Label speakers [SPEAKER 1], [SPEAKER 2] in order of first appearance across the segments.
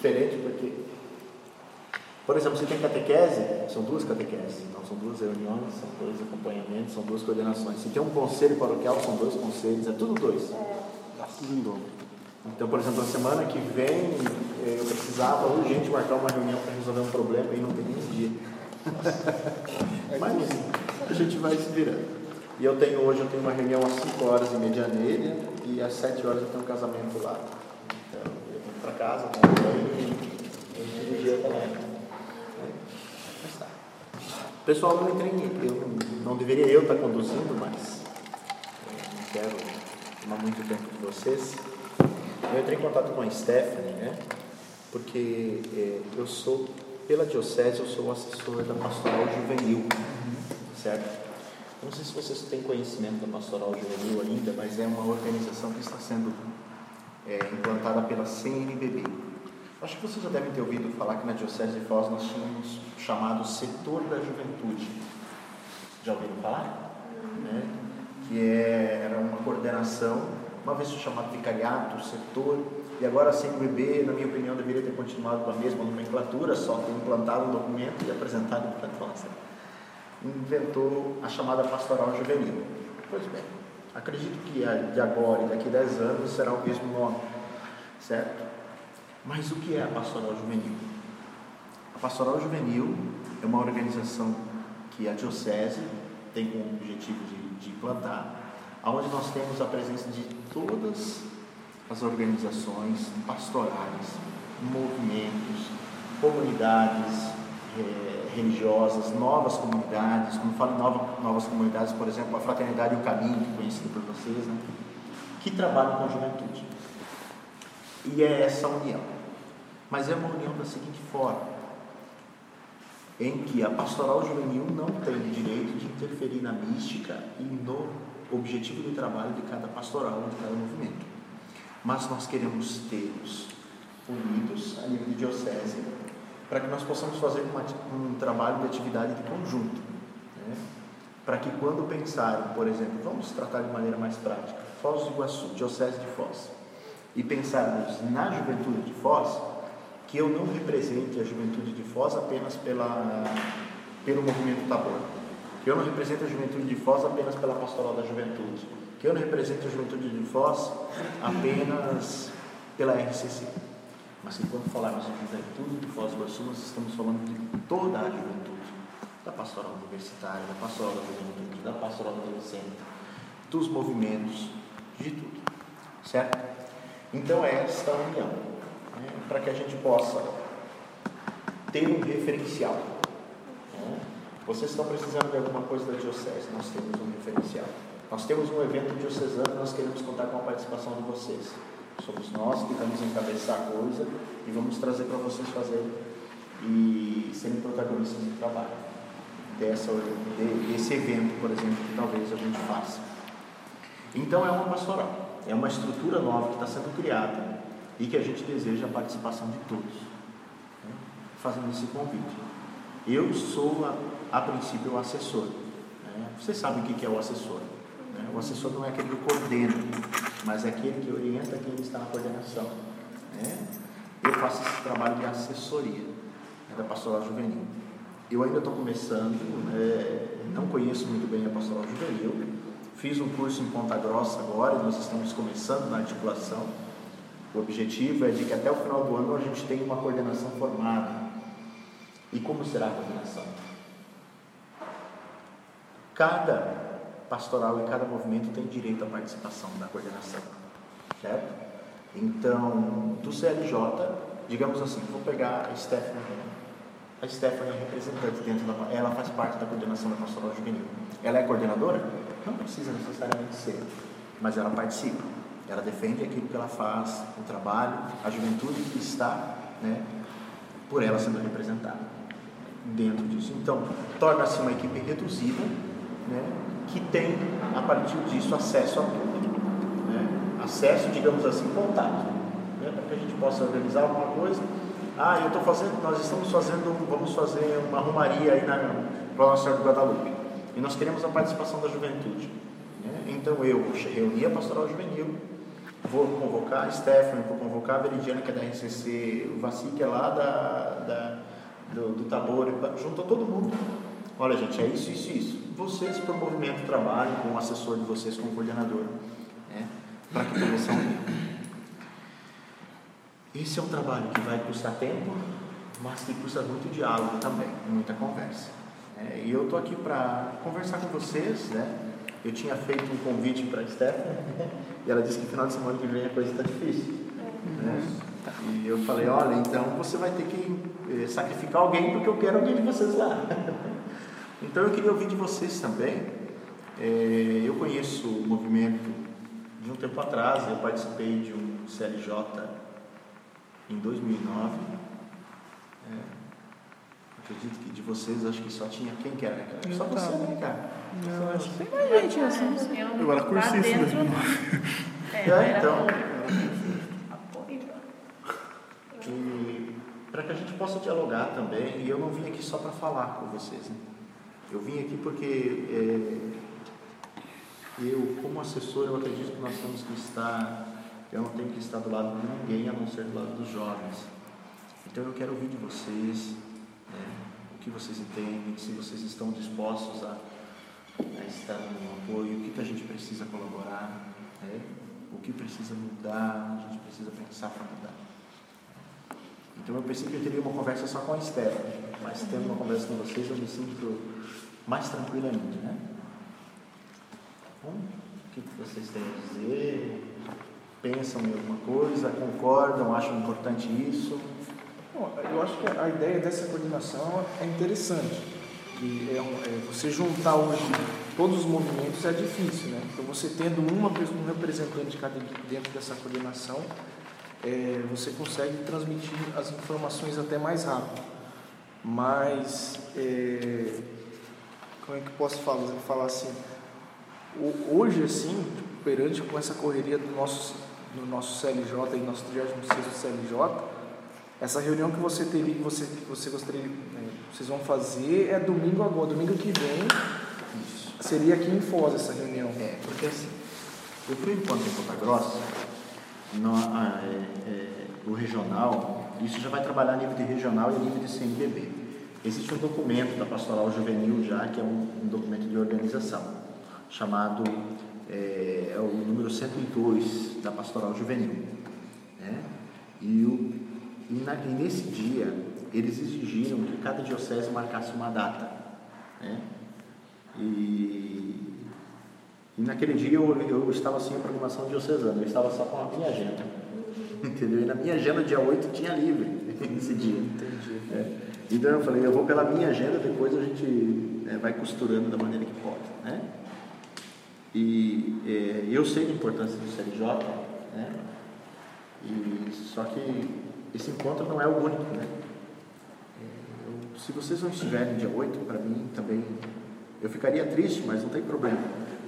[SPEAKER 1] diferente porque, por exemplo, você tem catequese, são duas catequeses, então são duas reuniões, são dois acompanhamentos, são duas coordenações. Se tem um conselho paroquial, são dois conselhos, é tudo dois.
[SPEAKER 2] Dá tudo em dobro.
[SPEAKER 1] Então, por exemplo, na semana que vem eh, eu precisava urgente marcar uma reunião para resolver um problema e não tem nem dia. Mas a gente vai se virando. E eu tenho hoje, eu tenho uma reunião às 5 horas em Medianeira e às 7 horas eu tenho um casamento lá. Para casa, banho e o. Pessoal, não entrei. Eu não, deveria eu estar conduzindo, mas não quero tomar muito tempo de vocês. Eu entrei em contato com a Stephanie, né? Porque eh, eu sou, pela diocese, eu sou assessor da pastoral juvenil, certo? Não sei se vocês têm conhecimento da pastoral juvenil ainda, mas é uma organização que está sendo é, implantada pela CNBB. Acho que vocês já devem ter ouvido falar que na Diocese de Foz nós tínhamos chamado Setor da Juventude. Já ouviram falar? Né? Que é, era uma coordenação, uma vez chamado vicariato, setor, e agora a CNBB, na minha opinião, deveria ter continuado com a mesma nomenclatura, só ter implantado um documento e apresentado para nós inventou a chamada pastoral juvenil. Pois bem, acredito que de agora e daqui a 10 anos será o mesmo nome, certo? Mas o que é a pastoral juvenil? A pastoral juvenil é uma organização que a diocese tem como objetivo de, de implantar, onde nós temos a presença de todas as organizações pastorais, movimentos, comunidades, é, religiosas, novas comunidades, quando falo em nova, novas comunidades, por exemplo, a Fraternidade e o Caminho, que é conhecido por vocês, né? que trabalham com a juventude. E é essa união. Mas é uma união da seguinte forma, em que a pastoral juvenil não tem direito de interferir na mística e no objetivo de trabalho de cada pastoral, de cada movimento. Mas nós queremos tê-los unidos a nível de diocese para que nós possamos fazer uma, um trabalho de atividade de conjunto. Né? Para que quando pensarem, por exemplo, vamos tratar de maneira mais prática, Foz do Iguaçu, Diocese de Foz, e pensarmos na juventude de Foz, que eu não represente a juventude de Foz apenas pela, pelo movimento Tabor, que eu não represente a juventude de Foz apenas pela pastoral da juventude, que eu não represente a juventude de Foz apenas pela RCC mas que quando falarmos de juventude de Foz do Iguaçu, nós estamos falando de toda a juventude, da pastoral universitária, da pastoral da juventude, da pastoral adolescente, dos movimentos, de tudo, certo? Então é esta união, né, para que a gente possa ter um referencial. Né? Vocês estão precisando de alguma coisa da diocese, nós temos um referencial. Nós temos um evento diocesano, nós queremos contar com a participação de vocês. Somos nós que vamos encabeçar a coisa e vamos trazer para vocês fazerem e serem protagonistas do trabalho dessa, desse evento, por exemplo, que talvez a gente faça. Então é uma pastoral, é uma estrutura nova que está sendo criada e que a gente deseja a participação de todos, né? fazendo esse convite. Eu sou, a, a princípio, o assessor. Né? Vocês sabem o que é o assessor. Né? O assessor não é aquele que coordena, mas é aquele que orienta quem está na coordenação. Né? Eu faço esse trabalho de assessoria né, da pastoral juvenil. Eu ainda estou começando, é, não conheço muito bem a pastoral juvenil. Fiz um curso em Ponta Grossa agora, nós estamos começando na articulação. O objetivo é de que até o final do ano a gente tenha uma coordenação formada. E como será a coordenação? Cada pastoral e cada movimento tem direito à participação da coordenação, certo? Então, do CLJ, digamos assim, vou pegar a Stephanie. A Stephanie é representante dentro da. Ela faz parte da coordenação da pastoral juvenil. Ela é coordenadora? Não precisa necessariamente ser, mas ela participa. Ela defende aquilo que ela faz, o trabalho, a juventude que está, né, por ela sendo representada dentro disso. Então, torna-se uma equipe reduzida, né, que tem, a partir disso, acesso a tudo. Né? Acesso, digamos assim, contato. Né? Para que a gente possa organizar alguma coisa. Ah, eu estou fazendo, nós estamos fazendo, vamos fazer uma romaria aí na, Nossa Senhora do Guadalupe. E nós queremos a participação da juventude. Né? Então eu reuni a pastoral juvenil, vou convocar a Stephanie, vou convocar a Veridiana, que é da RCC, o Vassi, que é lá da, da do, do Tabor, junta todo mundo. Olha, gente, é isso, isso, isso. Vocês, por movimento, trabalhem com o assessor de vocês, com o coordenador, né? para que são Esse é um trabalho que vai custar tempo, mas que custa muito diálogo também, muita conversa. É, e eu estou aqui para conversar com vocês, né? Eu tinha feito um convite para a Stephanie e ela disse que final de semana que vem a coisa está difícil. Né? E eu falei, olha, então você vai ter que eh, sacrificar alguém porque eu quero alguém de vocês lá. então eu queria ouvir de vocês também. É, eu conheço o movimento de um tempo atrás, eu participei de um CLJ em 2009. É, acredito que de vocês, acho que só tinha quem que era? Só você, né, cara?
[SPEAKER 2] Não, acho que tem mais gente assim.
[SPEAKER 3] Eu era cursista mesmo.
[SPEAKER 1] É, é então. E para que a gente possa dialogar também, e eu não vim aqui só para falar com vocês, né? Eu vim aqui porque é, eu, como assessor, eu acredito que nós temos que estar, eu não tenho que estar do lado de ninguém a não ser do lado dos jovens. Então eu quero ouvir de vocês, né, o que vocês entendem, se vocês estão dispostos a, a estar no apoio, o que, que a gente precisa colaborar, né, o que precisa mudar, a gente precisa pensar para mudar. Então eu pensei que eu teria uma conversa só com a Stephanie, mas tendo uma conversa com vocês eu me sinto mais tranquilo ainda, né? Bom, o que vocês têm a dizer? Pensam em alguma coisa? Concordam? Acham importante isso?
[SPEAKER 3] Bom, eu acho que a ideia dessa coordenação é interessante. E é, é você juntar hoje todos os movimentos é difícil, né? Então você tendo uma um representante de cada dentro dessa coordenação, é, você consegue transmitir as informações até mais rápido. Mas, é, como é que posso falar, falar assim? Hoje, assim, perante com essa correria do nosso, do nosso CLJ e nosso 36 CLJ, essa reunião que você teria, que você, que você gostaria, é, vocês vão fazer é domingo agora, domingo que vem. Isso. Seria aqui em Foz essa reunião.
[SPEAKER 1] É, porque assim, eu fui em Ponta Grossa no, ah, é, é, o regional, isso já vai trabalhar a nível de regional e a nível de CNBB. Existe um documento da Pastoral Juvenil já, que é um, um documento de organização, chamado, é, é, o número 102 da Pastoral Juvenil. Né? E, o, e, na, e nesse dia, eles exigiram que cada diocese marcasse uma data. Né? E e naquele dia eu, eu estava sem a programação diocesana, eu estava só com a minha agenda. Entendeu? E na minha agenda, dia 8, tinha livre esse dia. Entendi. É. Então eu falei, eu vou pela minha agenda, depois a gente é, vai costurando da maneira que pode. Né? E é, eu sei da importância do CLJ, né? E, só que esse encontro não é o único. Né? É, eu, se vocês não estiverem dia 8, para mim também, eu ficaria triste, mas não tem problema.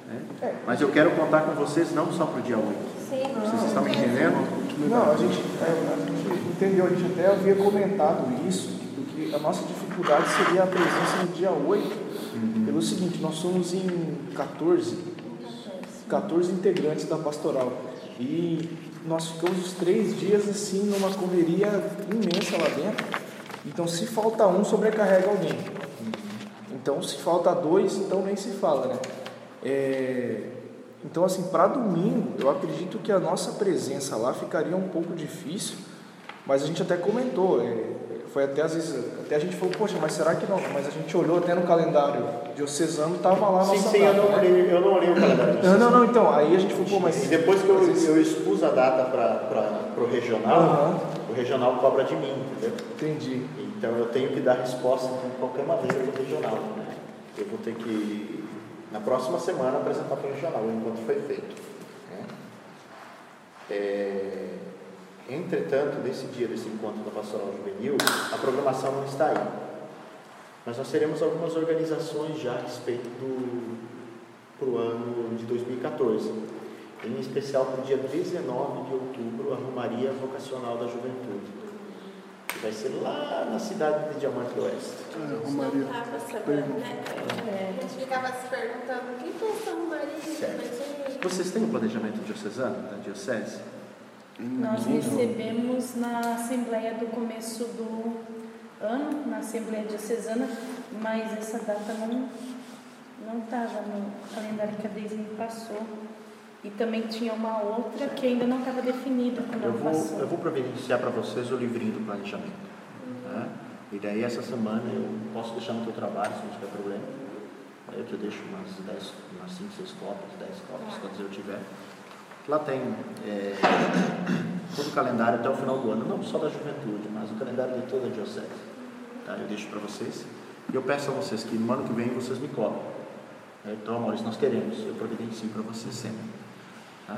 [SPEAKER 1] Né? É. Mas eu quero contar com vocês não só para o dia 8. Sim, vocês estão me entendendo?
[SPEAKER 3] Não, a gente, é, a gente entendeu, a gente até havia comentado isso, a nossa dificuldade seria a presença no dia 8, uhum. pelo seguinte, nós somos em 14, 14 integrantes da pastoral. E nós ficamos os três dias assim numa correria imensa lá dentro. Então se falta um, sobrecarrega alguém. Uhum. Então se falta dois, então nem se fala, né? É, então, assim, para domingo, eu acredito que a nossa presença lá ficaria um pouco difícil, mas a gente até comentou, é, foi até às vezes, até a gente falou, poxa, mas será que não? Mas a gente olhou até no calendário diocesano, estava lá
[SPEAKER 1] sim, nossa sim, data. Sim, eu, não olhei, eu não olhei o calendário.
[SPEAKER 3] Não, não, não, então, aí a gente falou, pô, mas...
[SPEAKER 1] E depois que eu, vezes... eu expus a data para o regional, uhum. o regional cobra de mim, entendeu?
[SPEAKER 3] Entendi.
[SPEAKER 1] Então eu tenho que dar resposta de qualquer maneira para o regional. Né? Eu vou ter que na próxima semana apresentar para o regional o encontro foi feito. Né? É, entretanto, nesse dia desse encontro da Pastoral Juvenil, a programação não está aí. Mas nós teremos algumas organizações já a respeito do para o ano de 2014. Em especial para o dia 19 de outubro, a Romaria Vocacional da Juventude. Vai ser lá na cidade de Diamante do Oeste.
[SPEAKER 4] A Romaria.
[SPEAKER 5] né? É, a gente ficava se perguntando o que que é essa Romaria?
[SPEAKER 1] Vocês têm um planejamento diocesano, da diocese?
[SPEAKER 2] Nós recebemos na Assembleia do começo do ano, na Assembleia Diocesana, mas essa data não não estava no calendário que a Deise passou. E também tinha uma outra que ainda não estava definida quando
[SPEAKER 1] Eu vou,
[SPEAKER 2] passou.
[SPEAKER 1] eu vou providenciar para vocês o livrinho do planejamento. né? E daí essa semana eu posso deixar no teu trabalho, se não tiver problema. Eu te deixo umas 10, umas 5, 6 cópias, 10 cópias, quantas eu tiver. Lá tem é, todo o calendário até o final do ano, não só da juventude, mas o calendário de toda a diocese. Tá? Eu deixo para vocês. E eu peço a vocês que no ano que vem vocês me cobrem. É, Então, amores, nós queremos, eu providencio para vocês sempre. Tá?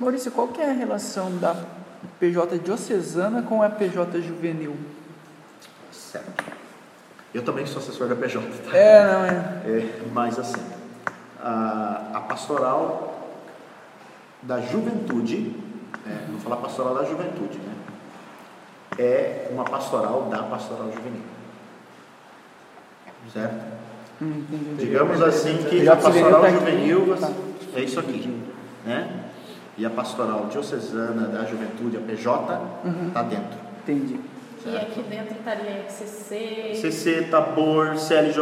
[SPEAKER 6] Maurício, qual que é a relação da PJ diocesana com a PJ juvenil?
[SPEAKER 1] Certo. Eu também sou assessor da PJ. Tá?
[SPEAKER 6] É, não é?
[SPEAKER 1] É, mas assim, a, a pastoral da juventude, é, vou falar pastoral da juventude, né? É uma pastoral da pastoral juvenil. Certo?
[SPEAKER 6] Hum, entendi.
[SPEAKER 1] Digamos assim que a pastoral
[SPEAKER 6] tá
[SPEAKER 1] juvenil
[SPEAKER 6] Tá.
[SPEAKER 1] é isso aqui, né? E a pastoral diocesana da juventude, a PJ, está dentro.
[SPEAKER 6] Entendi.
[SPEAKER 2] E aqui dentro estaria CC,
[SPEAKER 1] CC, Tabor, CLJ,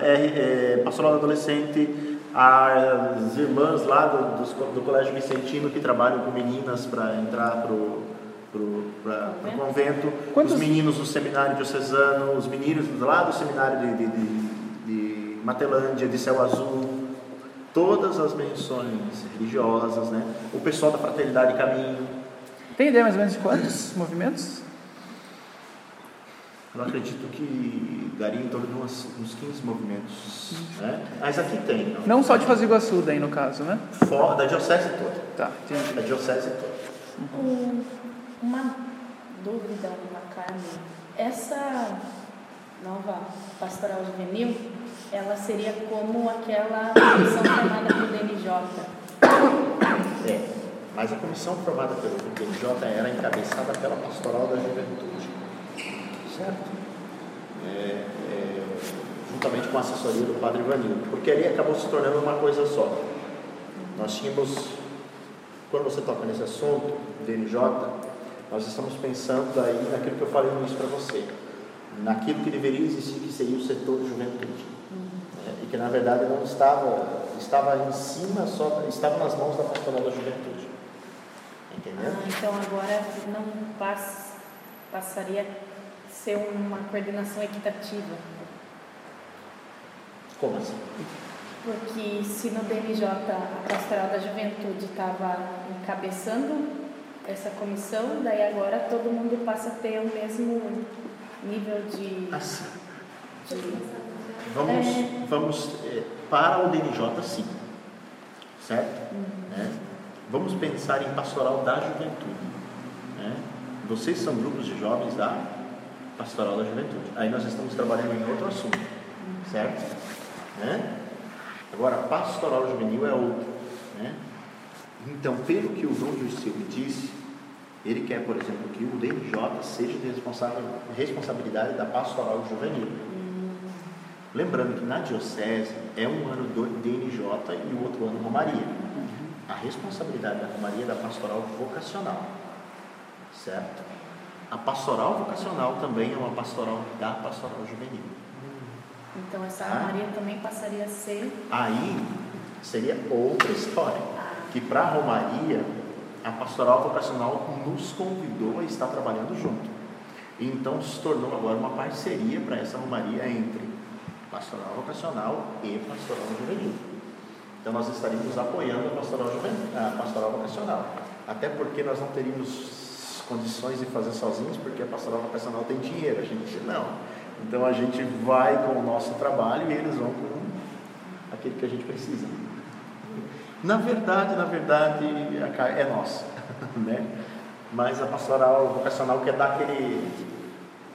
[SPEAKER 1] R, é, Pastoral do Adolescente, as irmãs lá do, co- do, Colégio Vicentino que trabalham com meninas para entrar pro, pra, pro convento,
[SPEAKER 6] Quantos-
[SPEAKER 1] os meninos do seminário diocesano, os meninos lá do seminário de, de, de, de Matelândia, de Céu Azul, todas as menções religiosas, né? o pessoal da Fraternidade Caminho,
[SPEAKER 6] Tem ideia mais ou menos de quantos movimentos?
[SPEAKER 1] Eu acredito que daria em torno de umas, uns 15 movimentos. Né? Mas aqui tem. ó.
[SPEAKER 6] Não só de Foz do Iguaçu, daí no caso, né?
[SPEAKER 1] Fora da diocese toda.
[SPEAKER 6] Tá, entendi.
[SPEAKER 1] Da diocese toda.
[SPEAKER 2] Um- uma dúvida, uma Carmen. Essa nova pastoral juvenil, ela seria como aquela comissão formada pelo DNJ.
[SPEAKER 1] É. Mas a comissão formada pelo PJ era encabeçada pela Pastoral da Juventude. Certo? É, é, juntamente com a assessoria do Padre Ivanildo. Porque ali acabou se tornando uma coisa só. Nós tínhamos, quando você toca nesse assunto, DNJ, nós estamos pensando aí naquilo que eu falei no início para você, naquilo que deveria existir, que seria o setor de juventude. né? E que na verdade não estava, estava em cima, só, estava nas mãos da pastoral da juventude. Entendeu?
[SPEAKER 2] Ah, então agora não pass- passaria ser uma coordenação equitativa.
[SPEAKER 1] Como assim?
[SPEAKER 2] Porque se no DNJ a Pastoral da Juventude estava encabeçando essa comissão, daí agora todo mundo passa a ter o mesmo nível de.
[SPEAKER 1] Assim.
[SPEAKER 2] de-
[SPEAKER 1] Vamos,
[SPEAKER 2] É.
[SPEAKER 1] vamos eh, para o DNJ sim, certo? Né? Vamos pensar em pastoral da juventude. Né? Vocês são grupos de jovens da pastoral da juventude. Aí nós estamos trabalhando em outro assunto, certo? Né? Agora, pastoral juvenil é outro. Né? Então, pelo que o João Justil me disse, ele quer, por exemplo, que o DNJ seja de responsabilidade da pastoral juvenil. Lembrando que na diocese é um ano do DNJ e o outro ano Romaria. A responsabilidade da Romaria é da pastoral vocacional, certo? A pastoral vocacional também é uma pastoral da pastoral juvenil.
[SPEAKER 2] Então essa
[SPEAKER 1] Ah.
[SPEAKER 2] Maria também passaria a ser.
[SPEAKER 1] Aí seria outra história, que para a Romaria a pastoral vocacional nos convidou a estar trabalhando junto. E então se tornou agora uma parceria para essa Romaria entre pastoral vocacional e pastoral juvenil. Então nós estaríamos apoiando a pastoral, juvenil, a pastoral vocacional. Até porque nós não teríamos condições de fazer sozinhos, porque a pastoral vocacional tem dinheiro, a gente não. Então a gente vai com o nosso trabalho e eles vão com aquele que a gente precisa. Na verdade, na verdade, é nossa, né? Mas a pastoral vocacional quer dar aquele.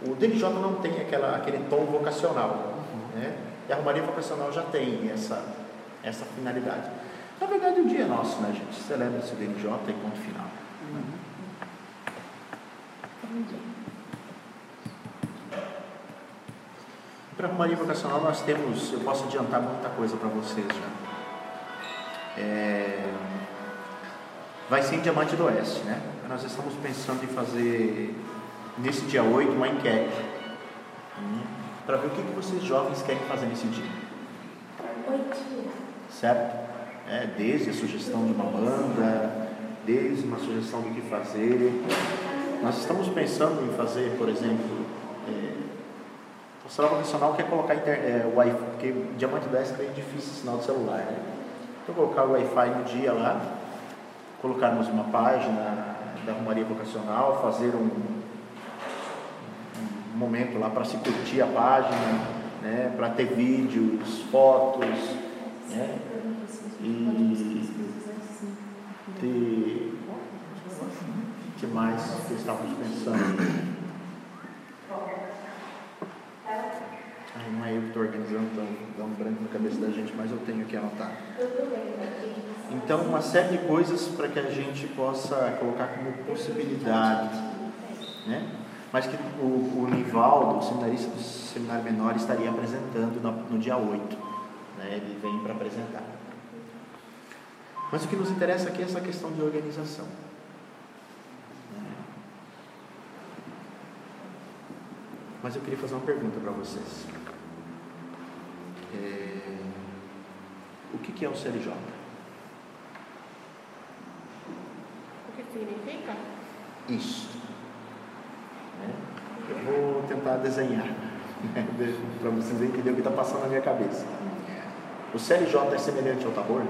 [SPEAKER 1] O DNJ não tem aquela, aquele tom vocacional, né? E a Romaria Vocacional já tem essa, essa finalidade. Na verdade, o dia é nosso, né, gente? Celebra-se o DNJ e ponto final. Para a Romaria Vocacional nós temos, eu posso adiantar muita coisa para vocês já. É, vai ser em Diamante do Oeste, né? Nós estamos pensando em fazer nesse dia 8 uma enquete hum, para ver o que, que vocês jovens querem fazer nesse dia. Certo? É, desde a sugestão de uma banda, desde uma sugestão do que fazer. Nós estamos pensando em fazer, por exemplo, é, o vocacional quer colocar inter, é, Wi-Fi, porque Diamante 10 é difícil sinal de celular, né? Então colocar o Wi-Fi no dia lá, colocarmos uma página da Romaria Vocacional, fazer um, um momento lá para se curtir a página, né, para ter vídeos, fotos, né, e ter. O que mais que estávamos pensando? Ai, não é eu que estou organizando, um branco na cabeça da gente, mas eu tenho que anotar. Então, uma série de coisas para que a gente possa colocar como possibilidade, né? mas que o, o Nivaldo, o seminarista do seminário menor, estaria apresentando no, no dia 8. Né? Ele vem para apresentar. Mas o que nos interessa aqui é essa questão de organização. Mas eu queria fazer uma pergunta para vocês. É... O que, que é o CLJ?
[SPEAKER 5] O que significa?
[SPEAKER 1] Isso. É. Eu vou tentar desenhar né, para vocês entenderem o que está passando na minha cabeça. O CLJ é semelhante ao Tabor?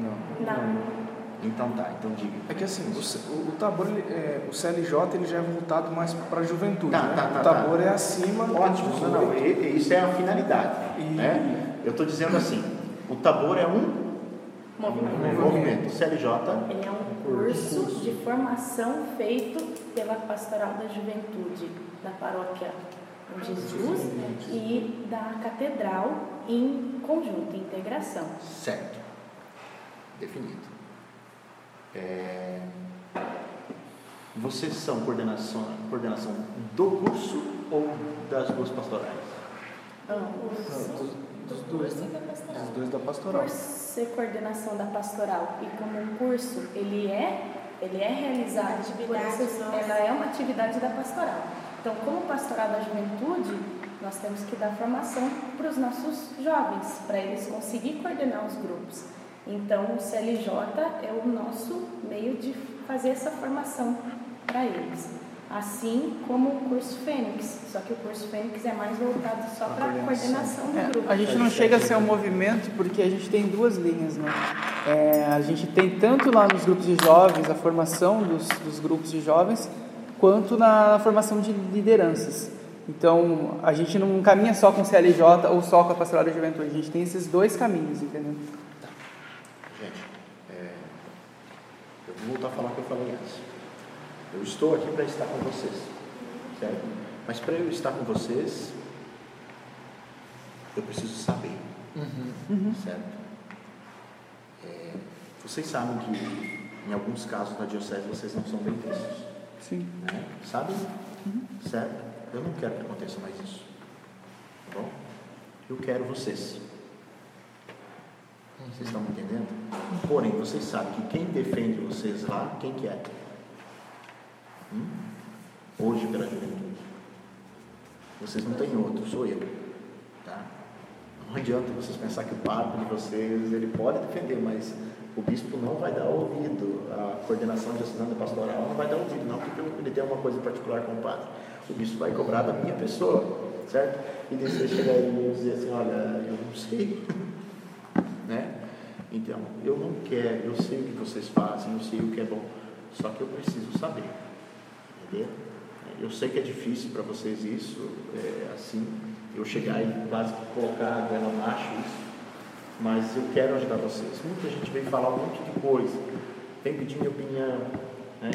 [SPEAKER 3] Não.
[SPEAKER 2] Não.
[SPEAKER 1] Então tá, então diga.
[SPEAKER 3] É que assim, o, o, Tabor, ele, é, o CLJ ele já é voltado mais para a juventude,
[SPEAKER 1] Tá,
[SPEAKER 3] né?
[SPEAKER 1] tá, tá,
[SPEAKER 3] o Tabor
[SPEAKER 1] tá.
[SPEAKER 3] é acima
[SPEAKER 1] Ótimo,
[SPEAKER 3] dos
[SPEAKER 1] não, não,
[SPEAKER 3] 18.
[SPEAKER 1] e- e isso é a finalidade.
[SPEAKER 3] E-
[SPEAKER 1] Né? Eu estou dizendo assim, o Tabor é um
[SPEAKER 2] Movimento.
[SPEAKER 1] movimento, o CLJ
[SPEAKER 2] Ele é um curso de formação feito pela Pastoral da Juventude da Paróquia Jesus e da Catedral em conjunto, em integração.
[SPEAKER 1] Certo. Definido. É, Vocês são coordenação, coordenação do curso ou das duas pastorais?
[SPEAKER 2] Ambos.
[SPEAKER 3] Dos dois, né? Dos dois da pastoral.
[SPEAKER 2] Por ser coordenação da pastoral e como um curso, ele é, ele é realizado, por
[SPEAKER 5] Atividade
[SPEAKER 2] ela é uma atividade da pastoral. Então, como pastoral da juventude, nós temos que dar formação para os nossos jovens, para eles conseguirem coordenar os grupos. Então, o CLJ é o nosso meio de fazer essa formação para eles. Assim como o curso Fênix, só que o curso Fênix é mais voltado só para a coordenação do
[SPEAKER 6] É,
[SPEAKER 2] grupo.
[SPEAKER 6] a gente não chega a ser um movimento porque a gente tem duas linhas, né? É, a gente tem tanto lá nos grupos de jovens, a formação dos, dos grupos de jovens, quanto na formação de lideranças. Então, a gente não caminha só com o CLJ ou só com a Pastoral da Juventude, a gente tem esses dois caminhos, entendeu?
[SPEAKER 1] Gente, é, eu vou voltar a falar o que eu falei antes. Eu estou aqui para estar com vocês, certo? Mas para eu estar com vocês, eu preciso saber, certo? É, vocês sabem que, em alguns casos da diocese, vocês não são bem vistos,
[SPEAKER 6] Sim.
[SPEAKER 1] né? Sabem? Certo? Eu não quero que aconteça mais isso, tá bom? Eu quero vocês. Vocês estão me entendendo? Porém, vocês sabem que quem defende vocês lá, quem que é? Hum? Hoje pela juventude. Vocês não têm outro, sou eu. Tá? Não adianta vocês pensar que o pároco de vocês, ele pode defender, mas o bispo não vai dar ouvido. A coordenação de da pastoral não vai dar ouvido, não, porque ele tem uma coisa particular com o padre. O bispo vai cobrar da minha pessoa, certo? E você chegar e dizer assim, olha, eu não sei. Então, eu não quero, eu sei o que vocês fazem, eu sei o que é bom, só que eu preciso saber, entendeu? Eu sei que é difícil para vocês isso, é, assim, eu chegar e quase colocar a goela abaixo isso, mas eu quero ajudar vocês. Muita gente vem falar um monte de coisa, vem pedir minha opinião, né?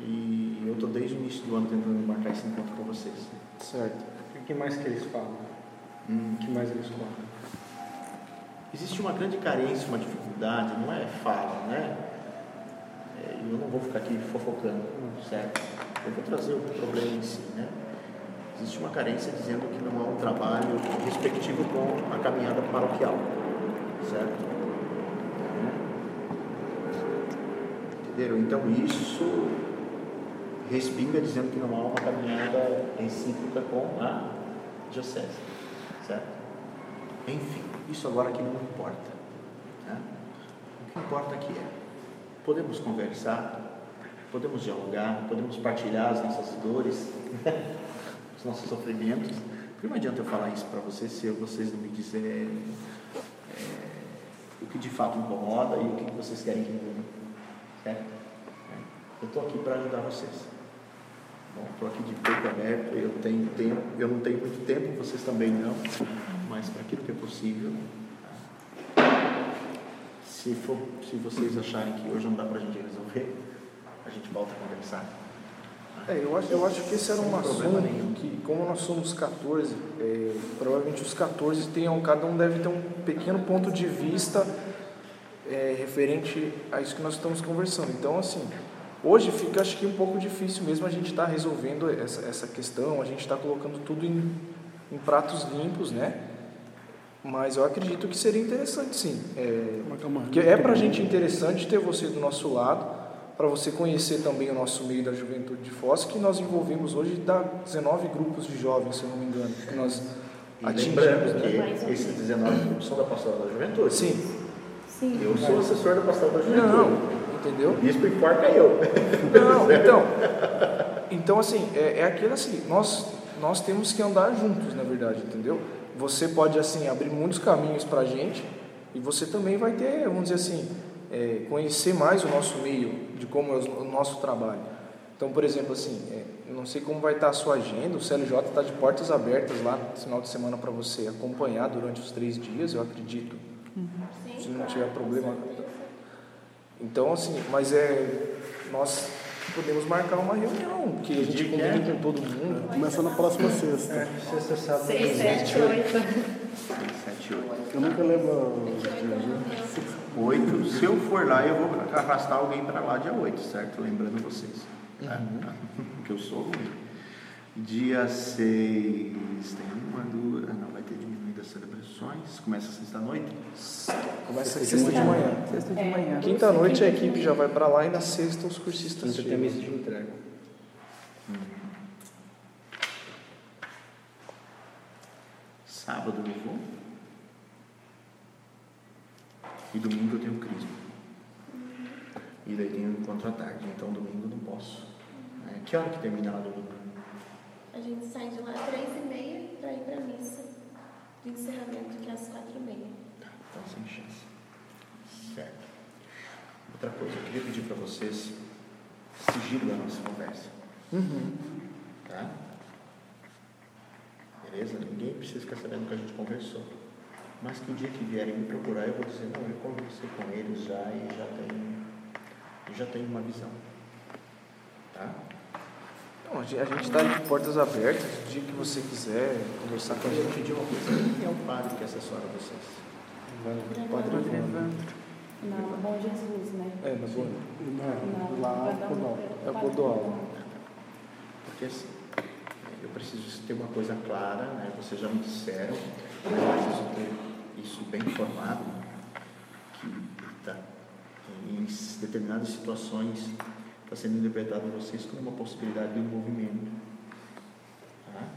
[SPEAKER 1] E eu estou desde o início do ano tentando marcar esse encontro com vocês.
[SPEAKER 3] Certo.
[SPEAKER 4] E o que mais que eles falam?
[SPEAKER 1] Hum.
[SPEAKER 4] O que mais eles falam?
[SPEAKER 1] Existe uma grande carência, uma dificuldade, não é fala, né? É, Eu não vou ficar aqui fofocando, certo? Eu vou trazer o problema em si, né? Existe uma carência dizendo que não há um trabalho respectivo com a caminhada paroquial, certo? Entenderam? Então isso respinga dizendo que não há uma caminhada recíproca com a diocese, certo? Enfim, isso agora aqui não importa. Né? O que importa aqui é podemos conversar, podemos dialogar, podemos partilhar as nossas dores, os nossos sofrimentos. Porque não adianta eu falar isso para vocês se vocês não me disserem é, o que de fato incomoda e o que vocês querem que mude. Certo? Eu estou aqui para ajudar vocês. Estou aqui de peito aberto, eu tenho tempo, eu não tenho muito tempo, vocês também não, mas para aquilo que é possível. Se, for, se vocês acharem que hoje não dá para a gente resolver, a gente volta a conversar.
[SPEAKER 3] É, eu acho, eu acho que esse era um assunto que, como nós somos 14, é, provavelmente os 14 tenham, cada um deve ter um pequeno ponto de vista é, referente a isso que nós estamos conversando. Então, assim, hoje fica acho que um pouco difícil mesmo a gente estar tá resolvendo essa, essa questão, a gente está colocando tudo em, em pratos limpos, né? Mas eu acredito que seria interessante sim. É, que é para a gente interessante ter você do nosso lado, para você conhecer também o nosso meio da juventude de Foz, que nós envolvemos hoje dá 19 grupos de jovens, se eu não me engano, que nós
[SPEAKER 1] e atingimos. Né? que esses 19 grupos são da Pastoral da Juventude.
[SPEAKER 3] Sim.
[SPEAKER 2] Sim.
[SPEAKER 1] Eu sou assessor da Pastoral da Juventude.
[SPEAKER 3] Não, entendeu?
[SPEAKER 1] O bispo enforca eu.
[SPEAKER 3] Não, então. Então, assim, é, é aquilo assim, nós, nós temos que andar juntos, na verdade, entendeu? Você pode, assim, abrir muitos caminhos para a gente e você também vai ter, vamos dizer assim, é, conhecer mais o nosso meio, de como é o nosso trabalho. Então, por exemplo, assim, é, não sei como vai estar a sua agenda, o CLJ está de portas abertas lá no final de semana para você acompanhar durante os três dias, eu acredito. Uhum. Se não tiver problema. Então, assim, mas é. Nós podemos marcar uma reunião, que a gente combina com todo mundo.
[SPEAKER 7] Começa na próxima sexta.
[SPEAKER 3] É, sexta, sábado.
[SPEAKER 2] 6, 7, 8. 6,
[SPEAKER 1] 7, 8.
[SPEAKER 7] Eu nunca lembro os dias, né?
[SPEAKER 1] 8. Se eu for lá, eu vou arrastar alguém para lá dia 8, certo? Lembrando vocês. Uhum. que eu sou ruim. Dia 6 tem uma, duas. Não, vai ter diminuído as celebrações. Começa sexta-noite?
[SPEAKER 3] Começa sexta de manhã.
[SPEAKER 6] Sexta de manhã.
[SPEAKER 3] Quinta-noite a equipe já vai para lá e na sexta os cursistas
[SPEAKER 4] Quinta tem missa de entrega.
[SPEAKER 1] Sábado eu vou. E domingo eu tenho crisma. E daí tem um encontro à tarde, então domingo não posso. É, que hora que termina lá domingo?
[SPEAKER 5] A gente sai de lá às três e meia para ir para a missa encerramento, que é às quatro e meia.
[SPEAKER 1] Tá, então sem chance. Certo. Outra coisa, eu queria pedir para vocês sigilo da nossa conversa.
[SPEAKER 3] Uhum.
[SPEAKER 1] Tá? Beleza? Ninguém precisa ficar sabendo o que a gente conversou. Mas que o dia que vierem me procurar, eu vou dizer, não, eu conversei com eles já e já tenho, já tenho uma visão. Tá?
[SPEAKER 3] Não, a gente está de portas abertas, o dia que você quiser conversar com a
[SPEAKER 1] Eu
[SPEAKER 3] gente.
[SPEAKER 1] pedi uma coisa, quem é o padre que assessora vocês?
[SPEAKER 3] Padre
[SPEAKER 6] Padre
[SPEAKER 3] Evandro.
[SPEAKER 6] Evandro.
[SPEAKER 2] Não, Bom Jesus, né?
[SPEAKER 3] É, na boa.
[SPEAKER 7] Não, lá
[SPEAKER 2] um
[SPEAKER 7] não.
[SPEAKER 3] É o Clodoaldo.
[SPEAKER 1] Porque assim, eu preciso ter uma coisa clara, né? vocês já me disseram, mas eu preciso ter isso bem informado, que tá, em determinadas situações está sendo interpretado por vocês como uma possibilidade de envolvimento. Tá?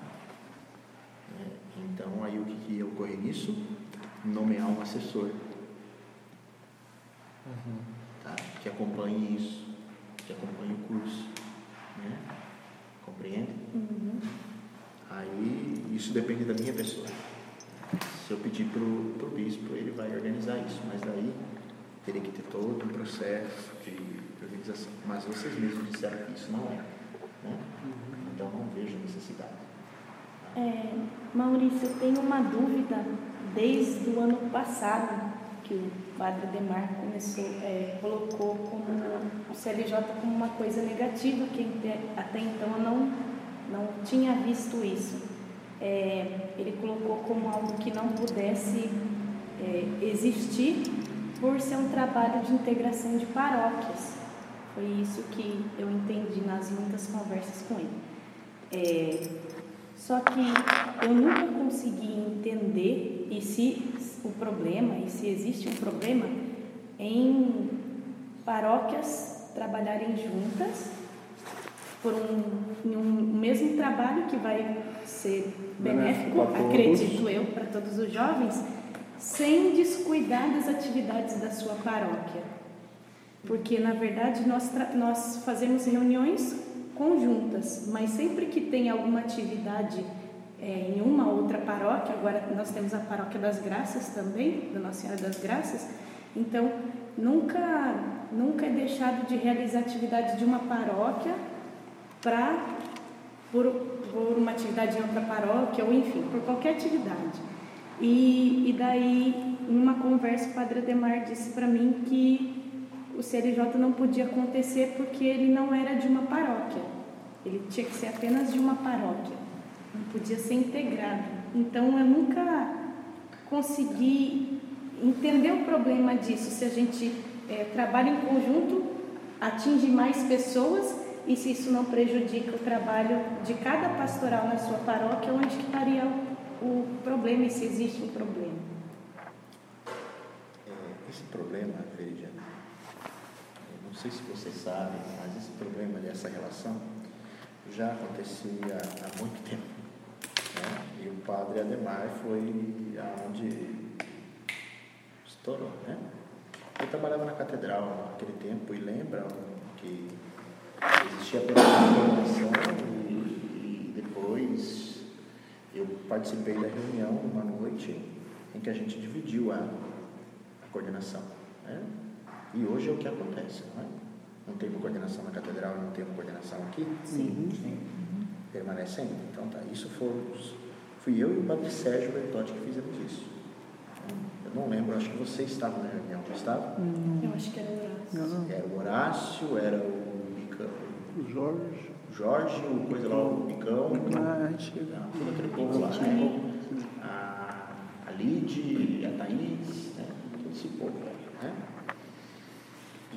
[SPEAKER 1] É, então, aí o que, que ia ocorrer nisso? Nomear um assessor tá? que acompanhe isso, que acompanhe o curso. Né? Compreende?
[SPEAKER 2] Uhum.
[SPEAKER 1] Aí isso depende da minha pessoa. Se eu pedir para o bispo, ele vai organizar isso, mas daí teria que ter todo um processo de organização. Mas vocês mesmos disseram que isso não é. Né? Então não vejo necessidade.
[SPEAKER 2] É, Maurício, eu tenho uma dúvida desde o ano passado que o Padre Demar começou, é, colocou como o CLJ como uma coisa negativa, que até então eu não, não tinha visto isso. É, ele colocou como algo que não pudesse é, existir por ser um trabalho de integração de paróquias. Foi isso que eu entendi nas muitas conversas com ele. É, só que eu nunca consegui entender e se o problema, e se existe um problema, em paróquias trabalharem juntas por um, um mesmo trabalho que vai ser benéfico,
[SPEAKER 7] Benéfico
[SPEAKER 2] acredito eu, para todos os jovens, sem descuidar das atividades da sua paróquia. Porque, na verdade, nós, nós fazemos reuniões conjuntas, mas sempre que tem alguma atividade é, em uma outra paróquia, agora nós temos a Paróquia das Graças também, da Nossa Senhora das Graças, então nunca, nunca é deixado de realizar atividade de uma paróquia para por, por uma atividade em outra paróquia, ou enfim, por qualquer atividade. E, e daí, em uma conversa, o Padre Ademar disse para mim que o CLJ não podia acontecer porque ele não era de uma paróquia. Ele tinha que ser apenas de uma paróquia. Não podia ser integrado. Então, eu nunca consegui entender o problema disso. Se a gente eh, trabalha em conjunto, atinge mais pessoas e se isso não prejudica o trabalho de cada pastoral na sua paróquia, onde que estaria o, problema e se existe um problema?
[SPEAKER 1] É, esse problema, não sei se vocês sabem, mas esse problema dessa relação já acontecia há muito tempo. né? E o padre Ademar foi aonde estourou, né? Eu trabalhava na catedral naquele tempo e lembram que existia uma coordenação e, e depois eu participei da reunião uma noite em que a gente dividiu a, a coordenação. Né? E hoje é o que acontece, não é? Não tem uma coordenação na catedral e não tem uma coordenação aqui?
[SPEAKER 2] Sim.
[SPEAKER 1] Permanece ainda. Então tá, isso fomos, fui eu e o padre Sérgio Bertotti que fizemos isso. Eu não lembro, acho que você estava na reunião, não estava?
[SPEAKER 2] Eu acho que era Horácio.
[SPEAKER 1] Era o Horácio, era o Micão,
[SPEAKER 7] O Jorge.
[SPEAKER 1] o Jorge, o coisa lá, o Micão,
[SPEAKER 6] Ah, a gente chega.
[SPEAKER 1] todo aquele povo lá, né? A, a Lide, a Thaís, né? todo esse povo, né?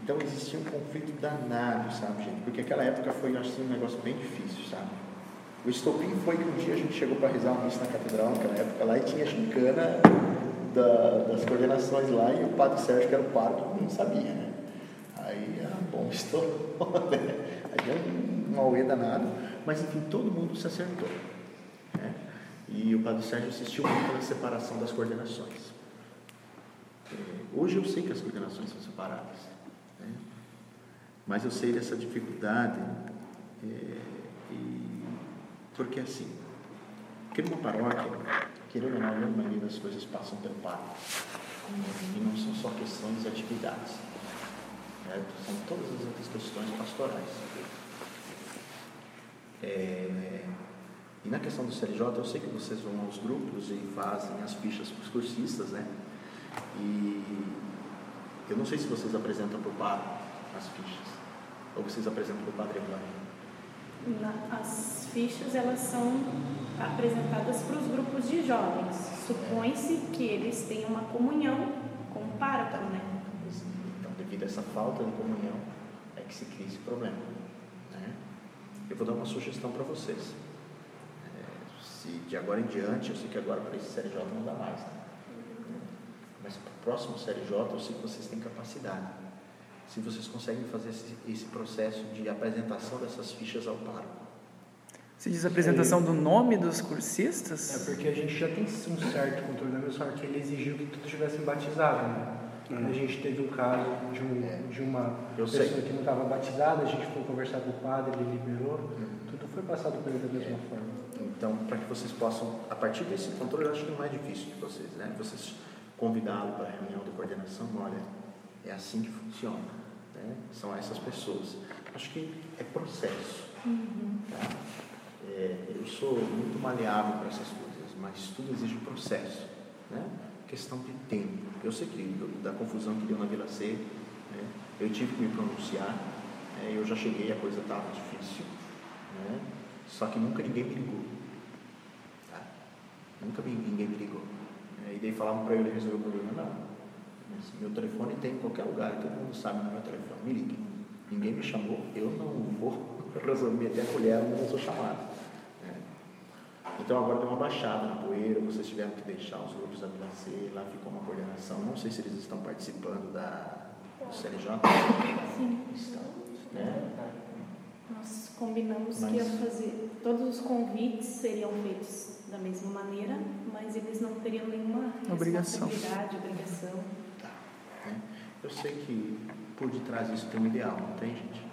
[SPEAKER 1] Então existia um conflito danado, sabe, gente? Porque aquela época foi, assim, um negócio bem difícil, sabe? O estopim foi que um dia a gente chegou para rezar uma missa na catedral, naquela época lá, e tinha a da- das coordenações lá, e o padre Sérgio, que era o pároco, não sabia, né? Aí a bomba estourou, né? Aí deu um auê danado, mas enfim, todo mundo se acertou. Né? E o padre Sérgio insistiu muito na separação das coordenações. É, Hoje eu sei que as coordenações são separadas? Mas eu sei dessa dificuldade, é, e, porque assim, porque numa paróquia, querendo ou não, a maioria das coisas passam pelo padre, e não são só questões de atividades, né? são todas as outras questões pastorais. É, e na questão do CLJ, eu sei que vocês vão aos grupos e fazem as fichas para os cursistas, né? E eu não sei se vocês apresentam para o padre as fichas, ou vocês apresentam para o padre Evandro.
[SPEAKER 2] As fichas elas são apresentadas para os grupos de jovens. Supõe-se que eles tenham uma comunhão com o pároco, né?
[SPEAKER 1] Então, devido a essa falta de comunhão, é que se cria esse problema. Né? Eu vou dar uma sugestão para vocês. É, se de agora em diante, eu sei que agora para esse CLJ não dá mais, né? mas para o próximo CLJ eu sei que vocês têm capacidade. Se vocês conseguem fazer esse, esse processo de apresentação dessas fichas ao pároco.
[SPEAKER 6] Você diz a apresentação do nome dos
[SPEAKER 4] É
[SPEAKER 6] cursistas?
[SPEAKER 4] porque a gente já tem um certo controle da minha sorte, ele exigiu que todos tivessem batizado, né? A gente teve um caso de, um, de uma
[SPEAKER 1] Eu
[SPEAKER 4] pessoa
[SPEAKER 1] sei.
[SPEAKER 4] que não estava batizada, a gente foi conversar com o padre, ele liberou, tudo foi passado por ele da mesma forma.
[SPEAKER 1] Então, para que vocês possam, a partir desse controle, eu acho que é mais difícil de vocês, né? Vocês convidá-lo para a reunião de coordenação, olha, é assim que funciona, né? São essas pessoas. Acho que é processo. tá? É, eu sou muito maleável para essas coisas, mas tudo exige processo, né? Questão de tempo. Eu sei que da confusão que deu na Vila C, né? eu tive que me pronunciar, né? eu já cheguei, a coisa estava difícil, né? Só que nunca ninguém me ligou. Tá? Nunca ninguém me ligou. É, E daí falavam para eu resolver o problema. Não. Meu telefone tem em qualquer lugar, todo mundo sabe do meu telefone. Me ligue. Ninguém me chamou, eu não vou resolver até a colher, eu não sou chamado. né? Então agora deu uma baixada na poeira, vocês tiveram que deixar os grupos da lá ficou uma coordenação. Não sei se eles estão participando da, do CNJ.
[SPEAKER 2] Sim.
[SPEAKER 1] Estão. Né?
[SPEAKER 2] Nós combinamos
[SPEAKER 1] Mas-
[SPEAKER 2] que ia fazer. Todos os convites seriam feitos da mesma maneira, mas eles não teriam nenhuma
[SPEAKER 6] Obrigação.
[SPEAKER 2] responsabilidade, obrigação.
[SPEAKER 1] Eu sei que por detrás disso tem um ideal, não tem, gente?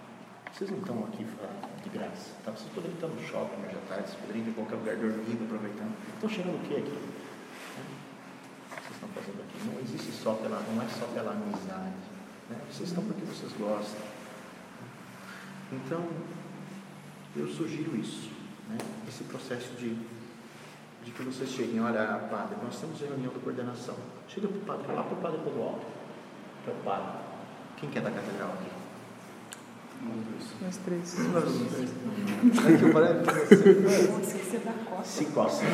[SPEAKER 1] Vocês não estão aqui de graça. Tá? Vocês poderiam estar no shopping hoje à tarde, vocês poderiam ir em qualquer lugar dormindo, aproveitando. Estão chegando o quê aqui? Né? Que vocês estão fazendo aqui? Não existe só pela, não é só pela amizade. Né? Vocês estão porque vocês gostam. Então, eu sugiro isso, né? esse processo de, de que vocês cheguem, olha, padre, nós temos reunião da coordenação. Chega para o padre, fala para o padre Podualto, para o padre. Quem quer da catedral aqui?
[SPEAKER 6] Nós três.
[SPEAKER 2] Se é da costa.
[SPEAKER 1] Se coça,